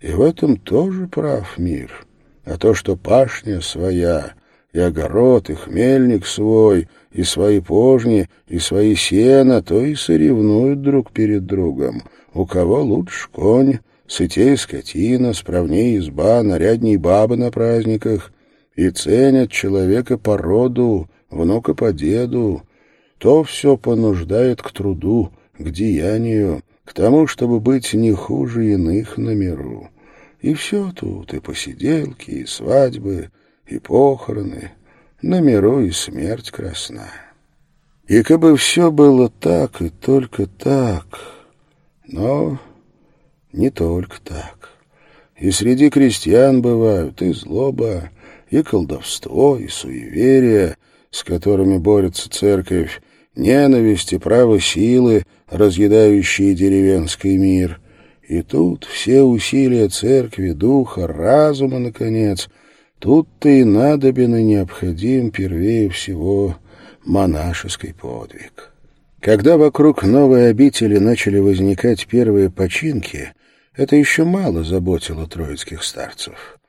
И в этом тоже прав мир. А то, что пашня своя, и огород, и хмельник свой, и свои пожни, и свои сена, то и соревнуют друг перед другом. У кого лучше конь, сытей скотина, справнее изба, нарядней бабы на праздниках, и ценят человека по роду, внука по деду. То все понуждает к труду, к деянию, к тому, чтобы быть не хуже иных на миру. И все тут, и посиделки, и свадьбы, и похороны, на миру и смерть красна. И как бы все было так и только так, но не только так. И среди крестьян бывают и злоба, и колдовство, и суеверие, с которыми борется церковь, ненависть и право силы, разъедающие деревенский мир. И тут все усилия церкви, духа, разума, наконец — Тут-то и надобен и необходим первее всего монашеский подвиг. Когда вокруг новой обители начали возникать первые починки, это еще мало заботило троицких старцев.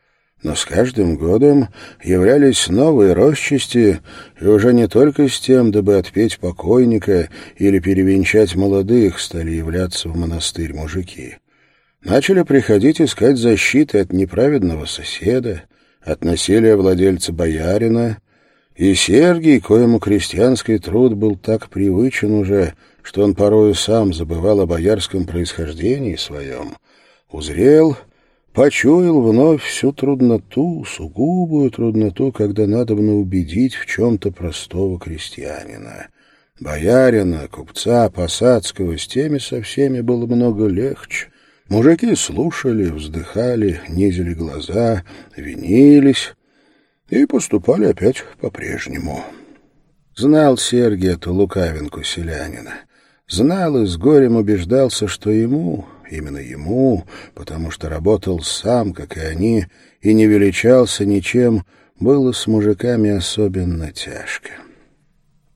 Но с каждым годом являлись новые росчасти, и уже не только с тем, дабы отпеть покойника или перевенчать молодых, стали являться в монастырь мужики. Начали приходить искать защиты от неправедного соседа, от насилия владельца боярина, и Сергий, коему крестьянский труд был так привычен уже, что он порою сам забывал о боярском происхождении своем, узрел, почуял вновь всю трудноту, сугубую трудноту, когда надо было убедить в чем-то простого крестьянина. Боярина, купца, посадского, с теми со всеми было много легче, Мужики слушали, вздыхали, низили глаза, винились и поступали опять по-прежнему. Знал Сергий эту лукавинку селянина. Знал и с горем убеждался, что ему, именно ему, потому что работал сам, как и они, и не величался ничем, было с мужиками особенно тяжко.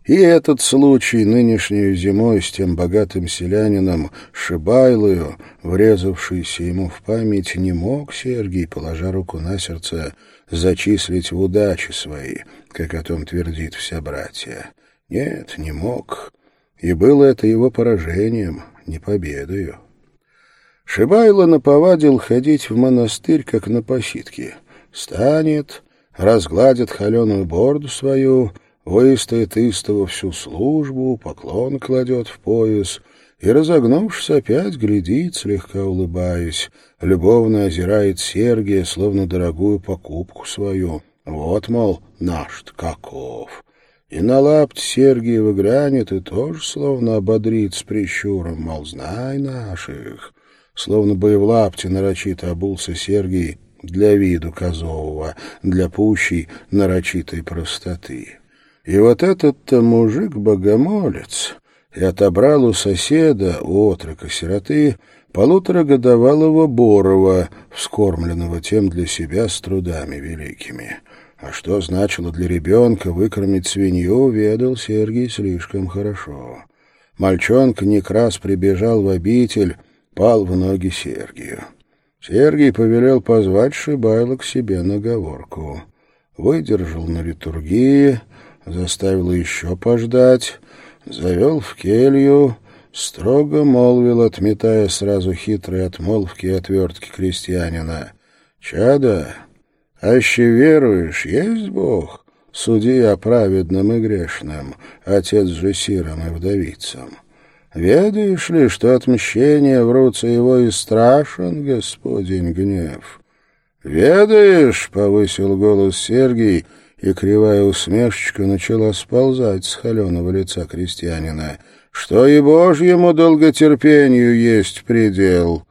И этот случай нынешнюю зимой с тем богатым селянином Шибайлою, врезавшийся ему в память, не мог Сергий, положа руку на сердце, зачислить в удачи свои, как о том твердит вся братья. Нет, не мог. И было это его поражением, не победою. Шибайло наповадил ходить в монастырь, как на посидке. Станет, разгладит холеную борду свою — выстоит истово всю службу, поклон кладет в пояс и, разогнувшись опять, глядит, слегка улыбаясь, любовно озирает Сергия, словно дорогую покупку свою. Вот, мол, наш каков. И на лапт Сергиева грянет и тоже словно ободрит с прищуром, мол, знай наших. Словно бы в лапте нарочито обулся Сергий для виду козового, для пущей нарочитой простоты. И вот этот-то мужик-богомолец и отобрал у соседа, у отрока-сироты, полуторагодовалого Борова, вскормленного тем для себя с трудами великими. А что значило для ребенка выкормить свинью, ведал Сергий слишком хорошо. Мальчонка Некрас прибежал в обитель, пал в ноги Сергию. Сергий повелел позвать Шибайла к себе на говорку. Выдержал на литургии, заставил еще пождать, завел в келью, строго молвил, отметая сразу хитрые отмолвки и отвертки крестьянина. «Чада, аще веруешь, есть Бог, суди о праведном и грешном, отец же сиром и вдовицам. Ведаешь ли, что отмщение в руце его и страшен, Господень гнев? Ведаешь, — повысил голос Сергий, и кривая усмешечка начала сползать с холеного лица крестьянина, что и Божьему долготерпению есть предел.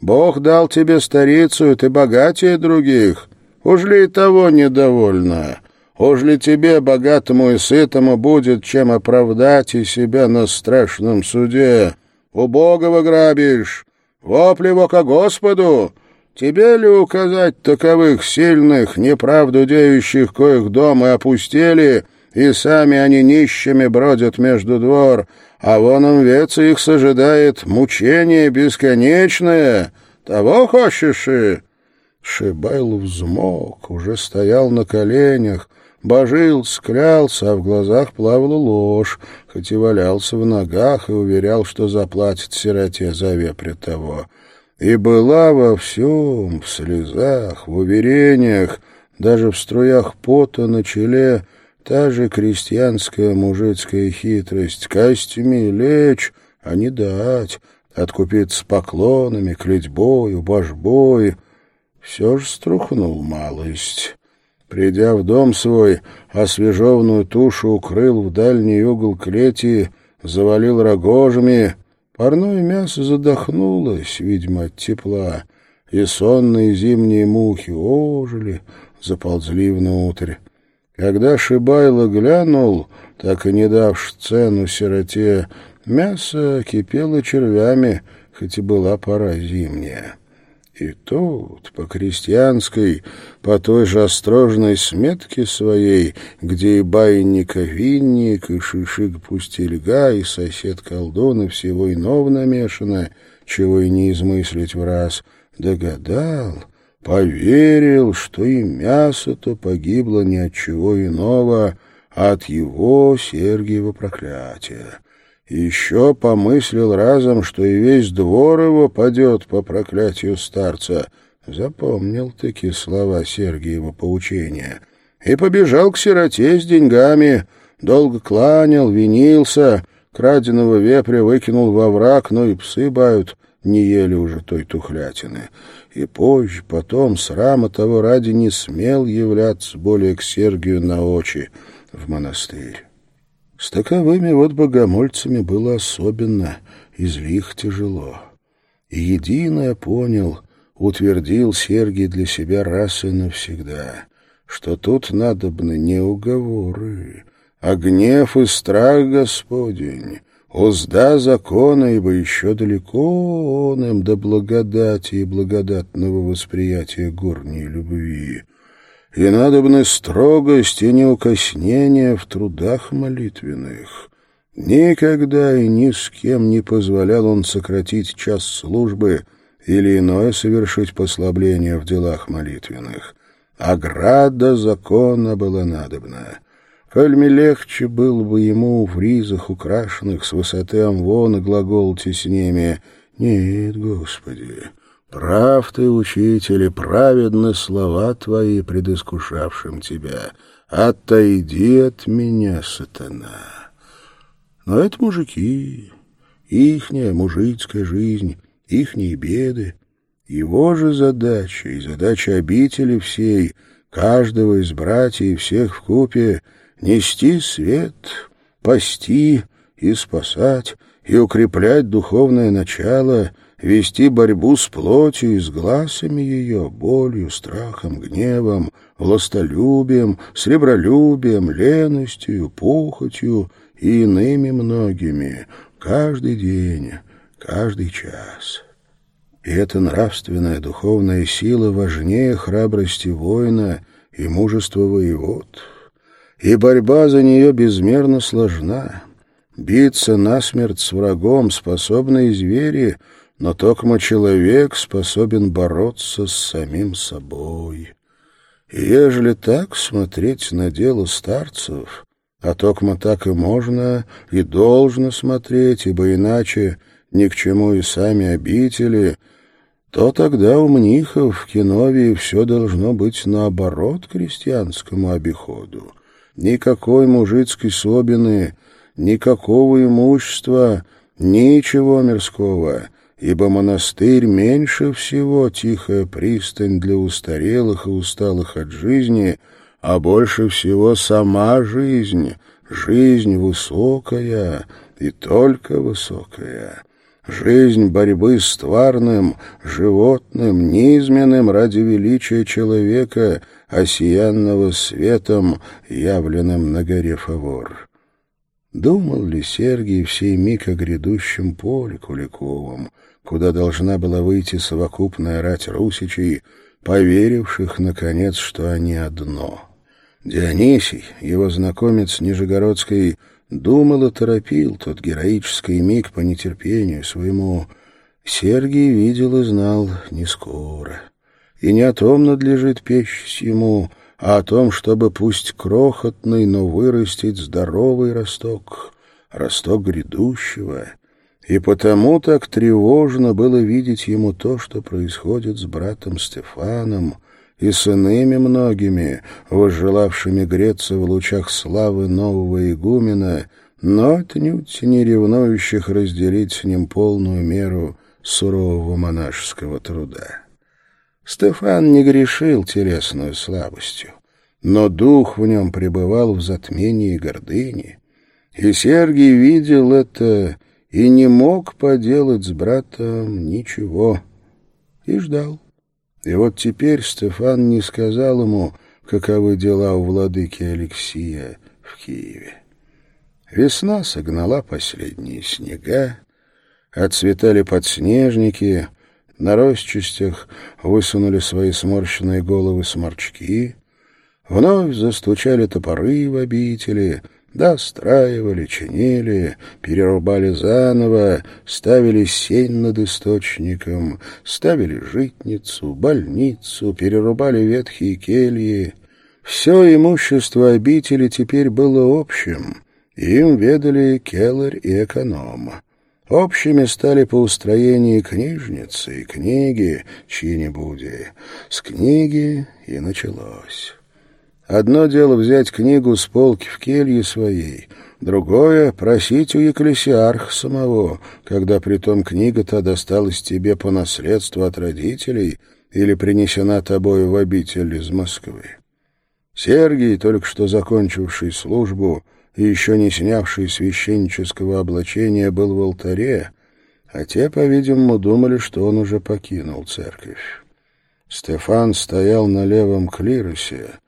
Бог дал тебе старицу, и ты богатее других. Уж ли и того недовольна? Уж ли тебе, богатому и сытому, будет чем оправдать и себя на страшном суде? Убогого грабишь, вопли ко Господу. Тебе ли указать таковых сильных, неправду деющих, коих дом и опустели, и сами они нищими бродят между двор, а вон им вец их сожидает мучение бесконечное? Того хочешь и...» Шибайл взмок, уже стоял на коленях, божил, склялся, а в глазах плавала ложь, хоть и валялся в ногах и уверял, что заплатит сироте за вепря того. И была во всем, в слезах, в уверениях, даже в струях пота на челе, та же крестьянская мужицкая хитрость — костями лечь, а не дать, откупиться поклонами, клетьбою, божбой. Все ж струхнул малость. Придя в дом свой, освежеванную тушу укрыл в дальний угол клети, завалил рогожами. Парное мясо задохнулось, видимо, от тепла, и сонные зимние мухи ожили, заползли внутрь. Когда Шибайло глянул, так и не давши цену сироте, мясо кипело червями, хоть и была пора зимняя. И тут, по крестьянской, по той же острожной сметке своей, где и байника винник, и шишик пустельга, и сосед колдун, и всего иного намешано, чего и не измыслить в раз, догадал, поверил, что и мясо-то погибло ни от чего иного, а от его Сергиева проклятия. Еще помыслил разом, что и весь двор его падет по проклятию старца. Запомнил такие слова Сергиева поучения. И побежал к сироте с деньгами, долго кланял, винился, краденого вепря выкинул во враг, но и псы бают, не ели уже той тухлятины. И позже, потом, срама того ради не смел являться более к Сергию на очи в монастырь. С таковыми вот богомольцами было особенно, излих тяжело. И единое понял, утвердил Сергий для себя раз и навсегда, что тут надобны не уговоры, а гнев и страх Господень, узда закона, ибо еще далеко он им до благодати и благодатного восприятия горней любви и надобны строгость и неукоснение в трудах молитвенных. Никогда и ни с кем не позволял он сократить час службы или иное совершить послабление в делах молитвенных. Ограда закона была надобна. Кольми легче было бы ему в ризах, украшенных с высоты амвона, глаголте с ними. Нет, Господи, Прав ты, учитель, и праведны слова твои, предыскушавшим тебя. Отойди от меня, сатана. Но это мужики, ихняя мужицкая жизнь, ихние беды. Его же задача и задача обители всей, каждого из братьев всех в купе, нести свет, пасти и спасать, и укреплять духовное начало — вести борьбу с плотью и с глазами ее, болью, страхом, гневом, властолюбием, сребролюбием, леностью, похотью и иными многими, каждый день, каждый час. И эта нравственная духовная сила важнее храбрости воина и мужества воевод. И борьба за нее безмерно сложна. Биться насмерть с врагом способны и звери — но токмо человек способен бороться с самим собой. И ежели так смотреть на дело старцев, а токмо так и можно и должно смотреть, ибо иначе ни к чему и сами обители, то тогда у мнихов в Киновии все должно быть наоборот крестьянскому обиходу. никакой мужицкой собины, никакого имущества, ничего мирского, ибо монастырь меньше всего тихая пристань для устарелых и усталых от жизни, а больше всего сама жизнь, жизнь высокая и только высокая. Жизнь борьбы с тварным, животным, низменным ради величия человека, осиянного светом, явленным на горе Фавор. Думал ли Сергий в сей миг о грядущем поле Куликовом, куда должна была выйти совокупная рать русичей, поверивших, наконец, что они одно? Дионисий, его знакомец Нижегородской, думал и торопил тот героический миг по нетерпению своему. Сергий видел и знал не скоро. И не о том надлежит печься ему, а о том, чтобы пусть крохотный, но вырастить здоровый росток, росток грядущего. И потому так тревожно было видеть ему то, что происходит с братом Стефаном, и с иными многими, возжелавшими греться в лучах славы нового игумена, но отнюдь не ревнующих разделить с ним полную меру сурового монашеского труда. Стефан не грешил телесную слабостью, но дух в нем пребывал в затмении гордыни, и Сергий видел это и не мог поделать с братом ничего, и ждал. И вот теперь Стефан не сказал ему, каковы дела у владыки Алексия в Киеве. Весна согнала последние снега, отцветали подснежники, на росчастях высунули свои сморщенные головы сморчки, вновь застучали топоры в обители — Достраивали, чинили, перерубали заново, ставили сень над источником, ставили житницу, больницу, перерубали ветхие кельи. Все имущество обители теперь было общим, им ведали келарь и эконом. Общими стали по устроению книжницы и книги, чьи-нибудь. С книги и началось. Одно дело взять книгу с полки в келье своей, другое — просить у екклесиарха самого, когда притом книга-то досталась тебе по наследству от родителей или принесена тобою в обитель из Москвы. Сергий, только что закончивший службу и еще не снявший священнического облачения, был в алтаре, а те, по-видимому, думали, что он уже покинул церковь. Стефан стоял на левом клиросе,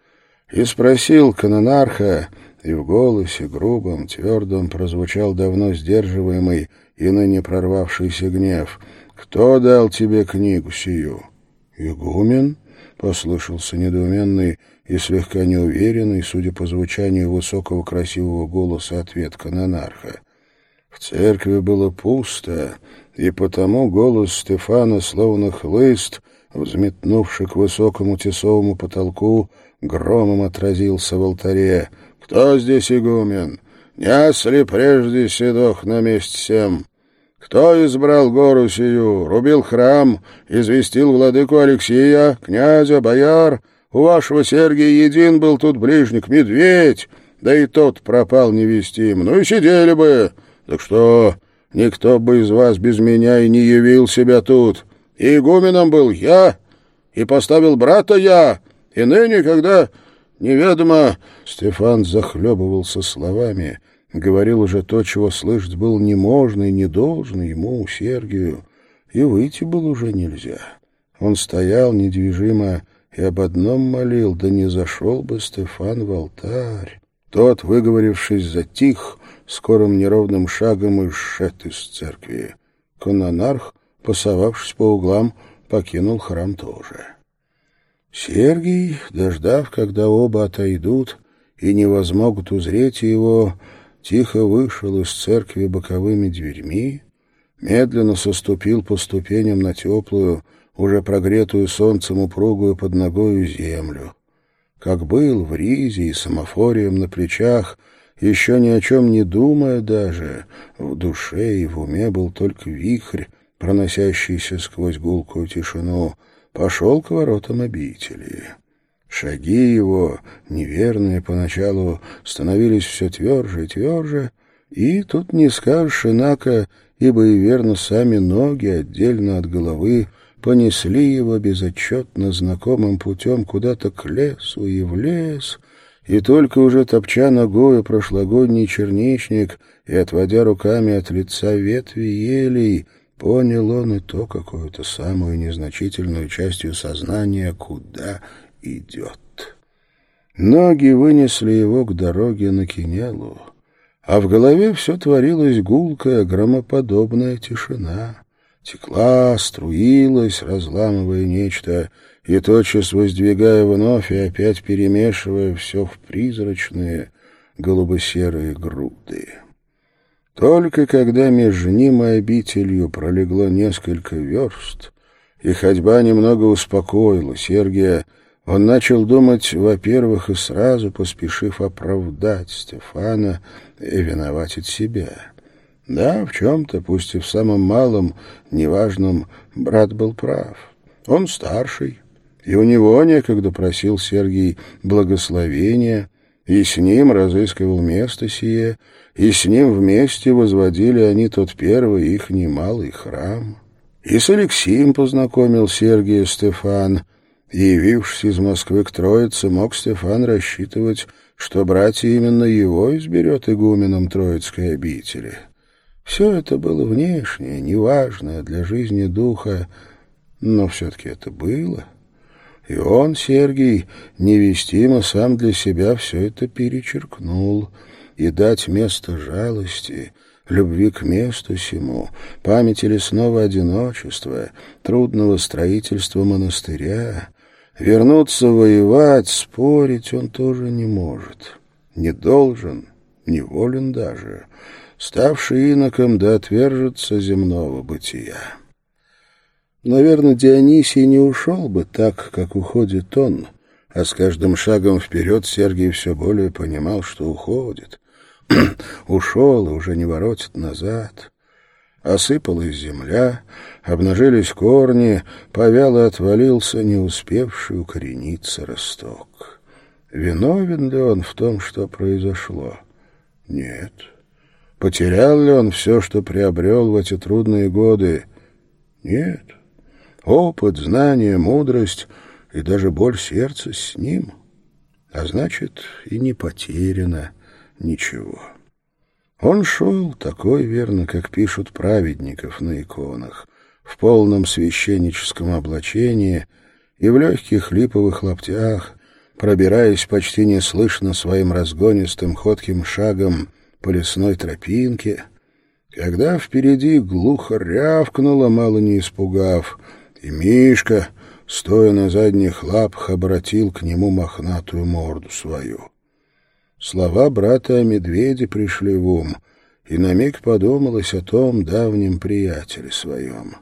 и спросил канонарха, и в голосе грубом, твердом прозвучал давно сдерживаемый и ныне прорвавшийся гнев. «Кто дал тебе книгу сию?» «Игумен?» — послышался недоуменный и слегка неуверенный, судя по звучанию высокого красивого голоса, ответ канонарха. В церкви было пусто, и потому голос Стефана, словно хлыст, взметнувший к высокому тесовому потолку, громом отразился в алтаре. «Кто здесь игумен? Несли прежде седох на месте всем? Кто избрал гору сию, рубил храм, известил владыку Алексия, князя, бояр? У вашего Сергия един был тут ближник, медведь, да и тот пропал невестим. Ну и сидели бы. Так что, никто бы из вас без меня и не явил себя тут. Игуменом был я, и поставил брата я, и ныне, когда неведомо...» Стефан захлебывался словами, говорил уже то, чего слышать было не можно и не должно ему, Сергию, и выйти было уже нельзя. Он стоял недвижимо и об одном молил, да не зашел бы Стефан в алтарь. Тот, выговорившись, затих, скорым неровным шагом исшед из церкви. Канонарх, посовавшись по углам, покинул храм тоже. Сергий, дождав, когда оба отойдут и не возмогут узреть его, тихо вышел из церкви боковыми дверьми, медленно соступил по ступеням на теплую, уже прогретую солнцем упругую под ногою землю. Как был в ризе и самофорием на плечах, еще ни о чем не думая даже, в душе и в уме был только вихрь, проносящийся сквозь гулкую тишину — пошел к воротам обители. Шаги его, неверные поначалу, становились все тверже и тверже, и тут не скажешь инако, ибо и верно сами ноги отдельно от головы понесли его безотчетно знакомым путем куда-то к лесу и в лес, и только уже топча ногою прошлогодний черничник и отводя руками от лица ветви елей, понял он и то какую-то самую незначительную частью сознания, куда идет. Ноги вынесли его к дороге на Кинелу, а в голове все творилась гулкая, громоподобная тишина. Текла, струилась, разламывая нечто, и тотчас воздвигая вновь и опять перемешивая все в призрачные голубо-серые груды. Только когда между ним и обителью пролегло несколько верст, и ходьба немного успокоила Сергия, он начал думать, во-первых, и сразу поспешив оправдать Стефана и виноватить себя. Да, в чем-то, пусть и в самом малом, неважном, брат был прав. Он старший, и у него некогда просил Сергий благословения, и с ним разыскивал место сие, и с ним вместе возводили они тот первый их немалый храм. И с Алексием познакомил Сергия Стефан, явившись из Москвы к Троице, мог Стефан рассчитывать, что братья именно его изберет игуменом Троицкой обители. Все это было внешнее, неважное для жизни духа, но все-таки это было. И он, Сергий, невестимо сам для себя все это перечеркнул, и дать место жалости, любви к месту сему, памяти лесного одиночества, трудного строительства монастыря, вернуться воевать, спорить он тоже не может, не должен, не волен даже, ставший иноком да отвержется земного бытия. Наверное, Дионисий не ушел бы так, как уходит он, а с каждым шагом вперед Сергий все более понимал, что уходит. Ушел и уже не воротит назад. Осыпалась земля, обнажились корни, повял и отвалился не успевший укорениться росток. Виновен ли он в том, что произошло? Нет. Потерял ли он все, что приобрел в эти трудные годы? Нет. Опыт, знание, мудрость и даже боль сердца с ним. А значит, и не потеряно ничего. Он шел, такой верно, как пишут праведников на иконах, в полном священническом облачении и в легких липовых лаптях, пробираясь почти неслышно своим разгонистым ходким шагом по лесной тропинке, когда впереди глухо рявкнуло, мало не испугав — и Мишка, стоя на задних лапах, обратил к нему мохнатую морду свою. Слова брата о медведе пришли в ум, и на миг подумалось о том давнем приятеле своем.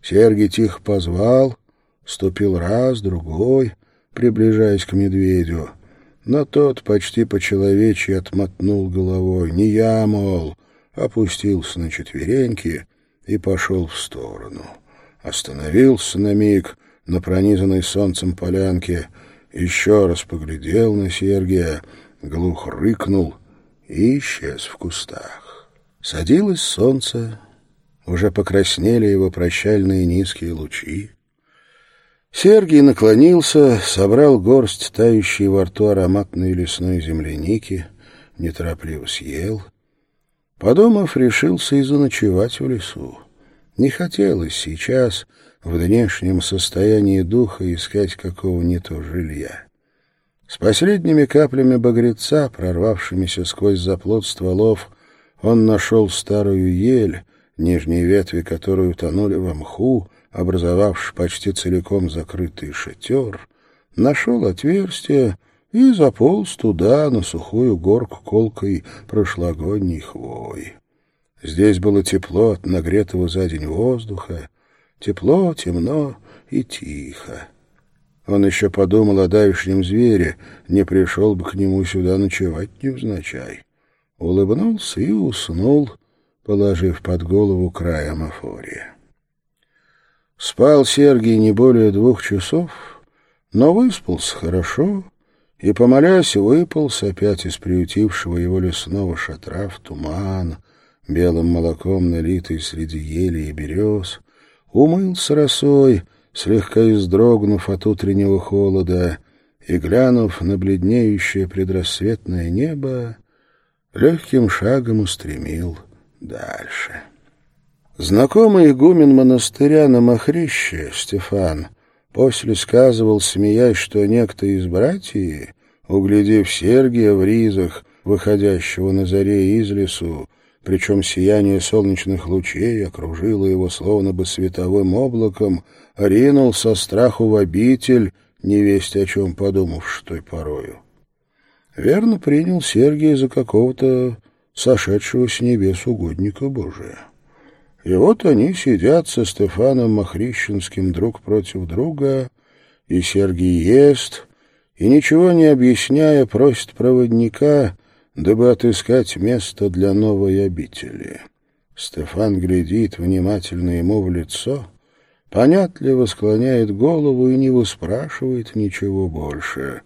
Сергий тихо позвал, ступил раз, другой, приближаясь к медведю, но тот почти по-человечьи отмотнул головой. «Не я, мол!» опустился на четвереньки и пошел в сторону остановился на миг на пронизанной солнцем полянке, еще раз поглядел на Сергия, глух рыкнул и исчез в кустах. Садилось солнце, уже покраснели его прощальные низкие лучи. Сергий наклонился, собрал горсть тающей во рту ароматной лесной земляники, неторопливо съел. Подумав, решился и заночевать в лесу. Не хотелось сейчас, в внешнем состоянии духа, искать какого-нибудь жилья. С последними каплями багреца, прорвавшимися сквозь заплот стволов, он нашел старую ель, нижние ветви которой утонули в мху, образовавший почти целиком закрытый шатер, нашел отверстие и заполз туда, на сухую горку колкой прошлогодней хвои. Здесь было тепло от нагретого за день воздуха, тепло, темно и тихо. Он еще подумал о давешнем звере, не пришел бы к нему сюда ночевать невзначай. Улыбнулся и уснул, положив под голову край амафория. Спал Сергий не более двух часов, но выспался хорошо и, помолясь, выполз опять из приютившего его лесного шатра в туман, белым молоком налитый среди ели и берез, умылся росой, слегка издрогнув от утреннего холода, и, глянув на бледнеющее предрассветное небо, легким шагом устремил дальше. Знакомый игумен монастыря на Махрище, Стефан, после сказывал, смеясь, что некто из братьев, углядев Сергия в ризах, выходящего на заре из лесу, причем сияние солнечных лучей окружило его словно бы световым облаком, ринул со страху в обитель, невесть о чем подумав той порою. Верно принял Сергия за какого-то сошедшего с небес угодника Божия. И вот они сидят со Стефаном Махрищенским друг против друга, и Сергий ест, и, ничего не объясняя, просит проводника, дабы отыскать место для новой обители. Стефан глядит внимательно ему в лицо, понятливо склоняет голову и не выспрашивает ничего больше.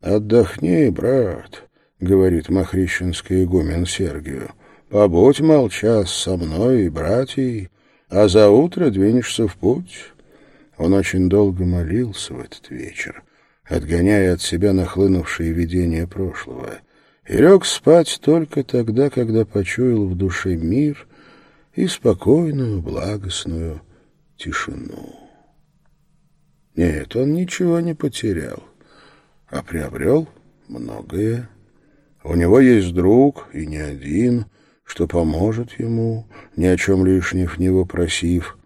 «Отдохни, брат», — говорит махрищенский игумен Сергию, — Побудь молча со мной и братьей, а за утро двинешься в путь. Он очень долго молился в этот вечер, отгоняя от себя нахлынувшие видения прошлого, и лег спать только тогда, когда почуял в душе мир и спокойную, благостную тишину. Нет, он ничего не потерял, а приобрел многое. У него есть друг, и не один — что поможет ему, ни о чем лишних не вопросив.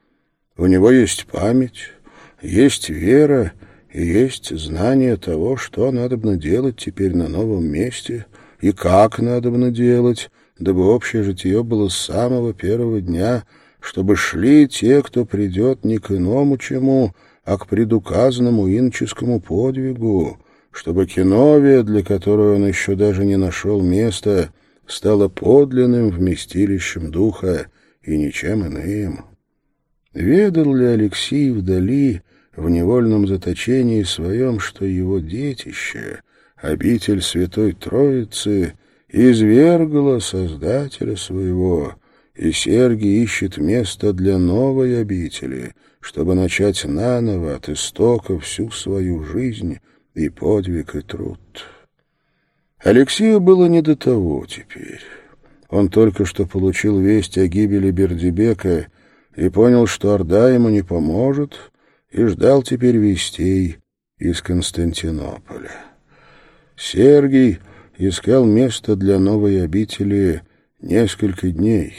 У него есть память, есть вера и есть знание того, что надобно делать теперь на новом месте и как надобно делать, дабы общее житие было с самого первого дня, чтобы шли те, кто придет не к иному чему, а к предуказанному иноческому подвигу, чтобы киновия, для которой он еще даже не нашел места, — стало подлинным вместилищем духа и ничем иным. Ведал ли Алексей вдали, в невольном заточении своем, что его детище, обитель Святой Троицы, извергло Создателя своего, и Сергий ищет место для новой обители, чтобы начать наново от истока всю свою жизнь и подвиг и труд». Алексею было не до того теперь. Он только что получил весть о гибели Бердибека и понял, что Орда ему не поможет, и ждал теперь вестей из Константинополя. Сергий искал место для новой обители несколько дней.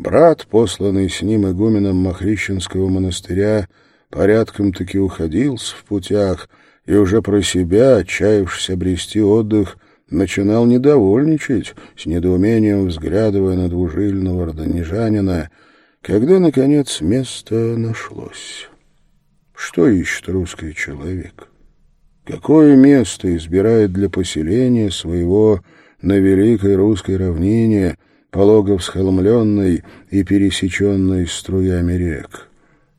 Брат, посланный с ним игуменом Махрищенского монастыря, порядком-таки уходился в путях и уже про себя, отчаявшись обрести отдых, начинал недовольничать, с недоумением взглядывая на двужильного родонежанина, когда, наконец, место нашлось. Что ищет русский человек? Какое место избирает для поселения своего на великой русской равнине, полого всхолмленной и пересеченной струями рек?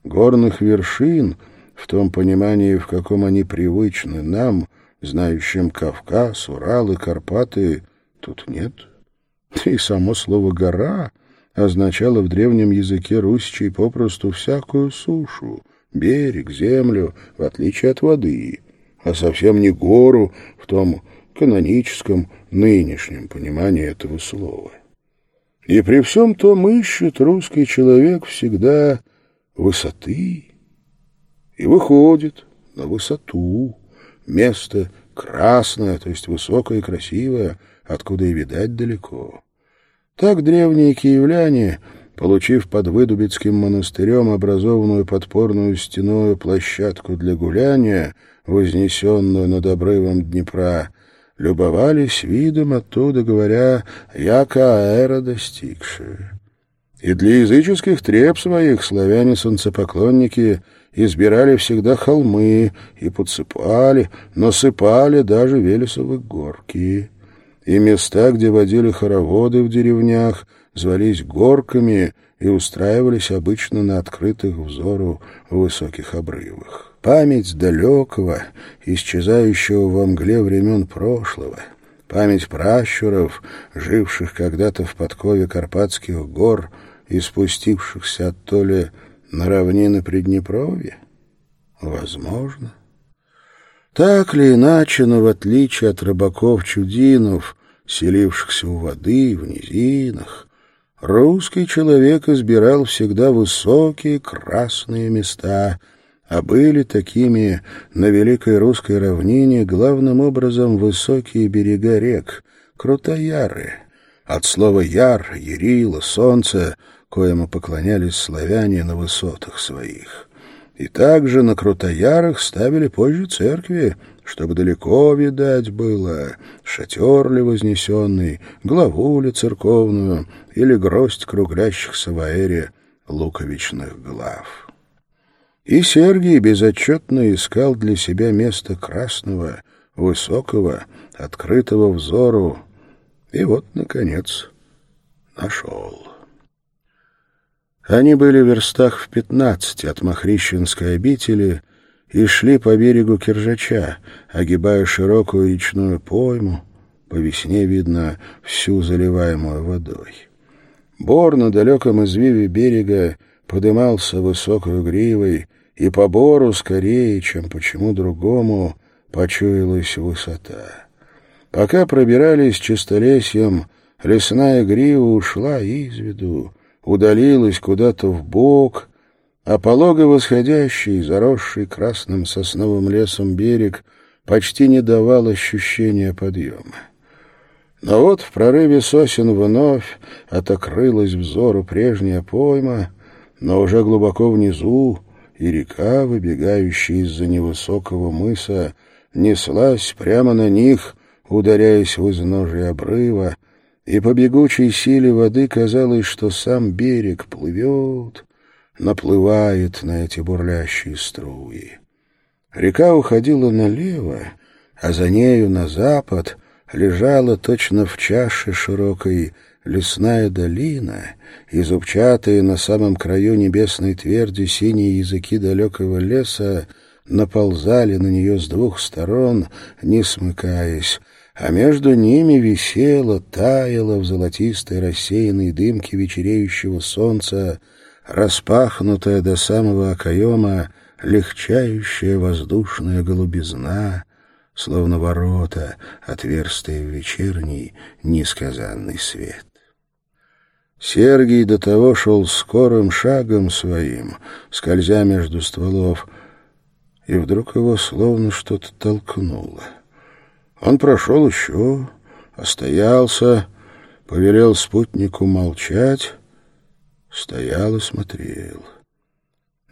Горных вершин, в том понимании, в каком они привычны нам — знающим Кавказ, Урал и Карпаты, тут нет. И само слово «гора» означало в древнем языке русичей попросту всякую сушу, берег, землю, в отличие от воды, а совсем не гору в том каноническом нынешнем понимании этого слова. И при всем том ищет русский человек всегда высоты и выходит на высоту место красное, то есть высокое и красивое, откуда и видать далеко. Так древние киевляне, получив под Выдубицким монастырем образованную подпорную стеною площадку для гуляния, вознесенную над обрывом Днепра, любовались видом оттуда, говоря «яко аэро достигшие». И для языческих треб своих славяне-солнцепоклонники — избирали всегда холмы и подсыпали, насыпали даже Велесовы горки. И места, где водили хороводы в деревнях, звались горками и устраивались обычно на открытых взору высоких обрывах. Память далекого, исчезающего во мгле времен прошлого, память пращуров, живших когда-то в подкове Карпатских гор и спустившихся оттоле на равнины Приднепровья? Возможно. Так ли иначе, но в отличие от рыбаков-чудинов, селившихся у воды, в низинах, русский человек избирал всегда высокие красные места, а были такими на Великой Русской равнине главным образом высокие берега рек, крутояры. От слова «яр», «ярило», «солнце», коему поклонялись славяне на высотах своих. И также на Крутоярах ставили позже церкви, чтобы далеко видать было, шатер ли вознесенный, главу ли церковную или гроздь круглящихся в аэре луковичных глав. И Сергий безотчетно искал для себя место красного, высокого, открытого взору, и вот, наконец, нашел. Они были в верстах в пятнадцати от Махрищенской обители и шли по берегу Киржача, огибая широкую речную пойму, по весне видно всю заливаемую водой. Бор на далеком извиве берега подымался высокой гривой, и по бору скорее, чем почему другому, почуялась высота. Пока пробирались чистолесьем, лесная грива ушла из виду, удалилась куда-то в бок, а полого восходящий, заросший красным сосновым лесом берег почти не давал ощущения подъема. Но вот в прорыве сосен вновь отокрылась взору прежняя пойма, но уже глубоко внизу, и река, выбегающая из-за невысокого мыса, неслась прямо на них, ударяясь в изножие обрыва, и по бегучей силе воды казалось, что сам берег плывет, наплывает на эти бурлящие струи. Река уходила налево, а за нею на запад лежала точно в чаше широкой лесная долина, и зубчатые на самом краю небесной тверди синие языки далекого леса наползали на нее с двух сторон, не смыкаясь, а между ними висело, таяло в золотистой рассеянной дымке вечереющего солнца, распахнутая до самого окоема, легчающая воздушная голубизна, словно ворота, отверстые в вечерний несказанный свет. Сергий до того шел скорым шагом своим, скользя между стволов, и вдруг его словно что-то толкнуло — он прошел еще, остоялся, повелел спутнику молчать, стоял и смотрел.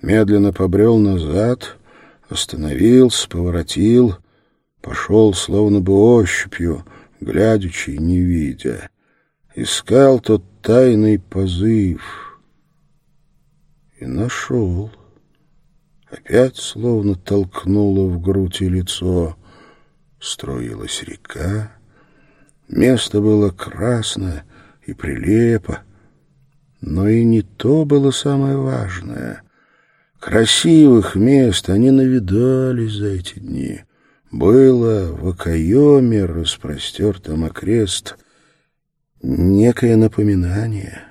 Медленно побрел назад, остановился, поворотил, пошел, словно бы ощупью, глядячи, не видя. Искал тот тайный позыв и нашел. Опять словно толкнуло в грудь и лицо строилась река. Место было красное и прилепо, но и не то было самое важное. Красивых мест они навидались за эти дни. Было в окоеме, распростертом окрест, некое напоминание.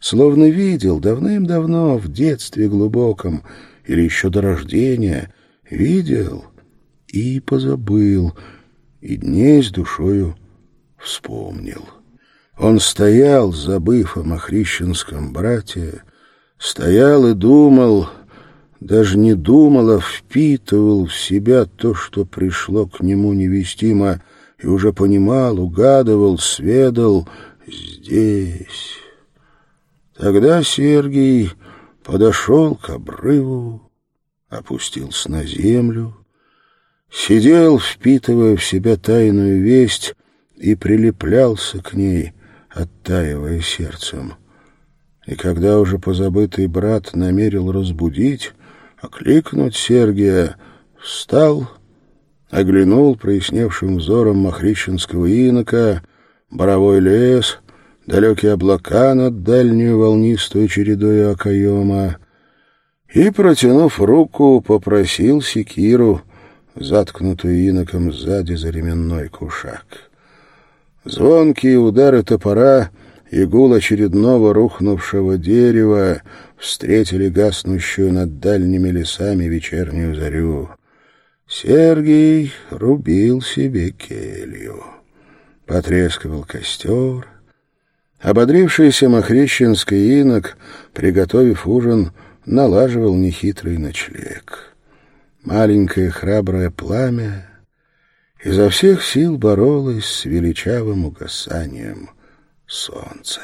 Словно видел давным-давно, в детстве глубоком, или еще до рождения, видел и позабыл, и дней с душою вспомнил. Он стоял, забыв о махрищенском брате, стоял и думал, даже не думал, а впитывал в себя то, что пришло к нему невестимо, и уже понимал, угадывал, сведал здесь. Тогда Сергий подошел к обрыву, опустился на землю, Сидел, впитывая в себя тайную весть, и прилеплялся к ней, оттаивая сердцем. И когда уже позабытый брат намерил разбудить, окликнуть Сергия, встал, оглянул проясневшим взором махрищенского инока, боровой лес, далекие облака над дальнюю волнистую чередою окоема, и, протянув руку, попросил секиру, заткнутую иноком сзади за ременной кушак. Звонкие удары топора и гул очередного рухнувшего дерева встретили гаснущую над дальними лесами вечернюю зарю. Сергий рубил себе келью. Потрескивал костер. Ободрившийся махрещинский инок, приготовив ужин, налаживал нехитрый ночлег. Маленькое храброе пламя изо всех сил боролось с величавым угасанием солнца.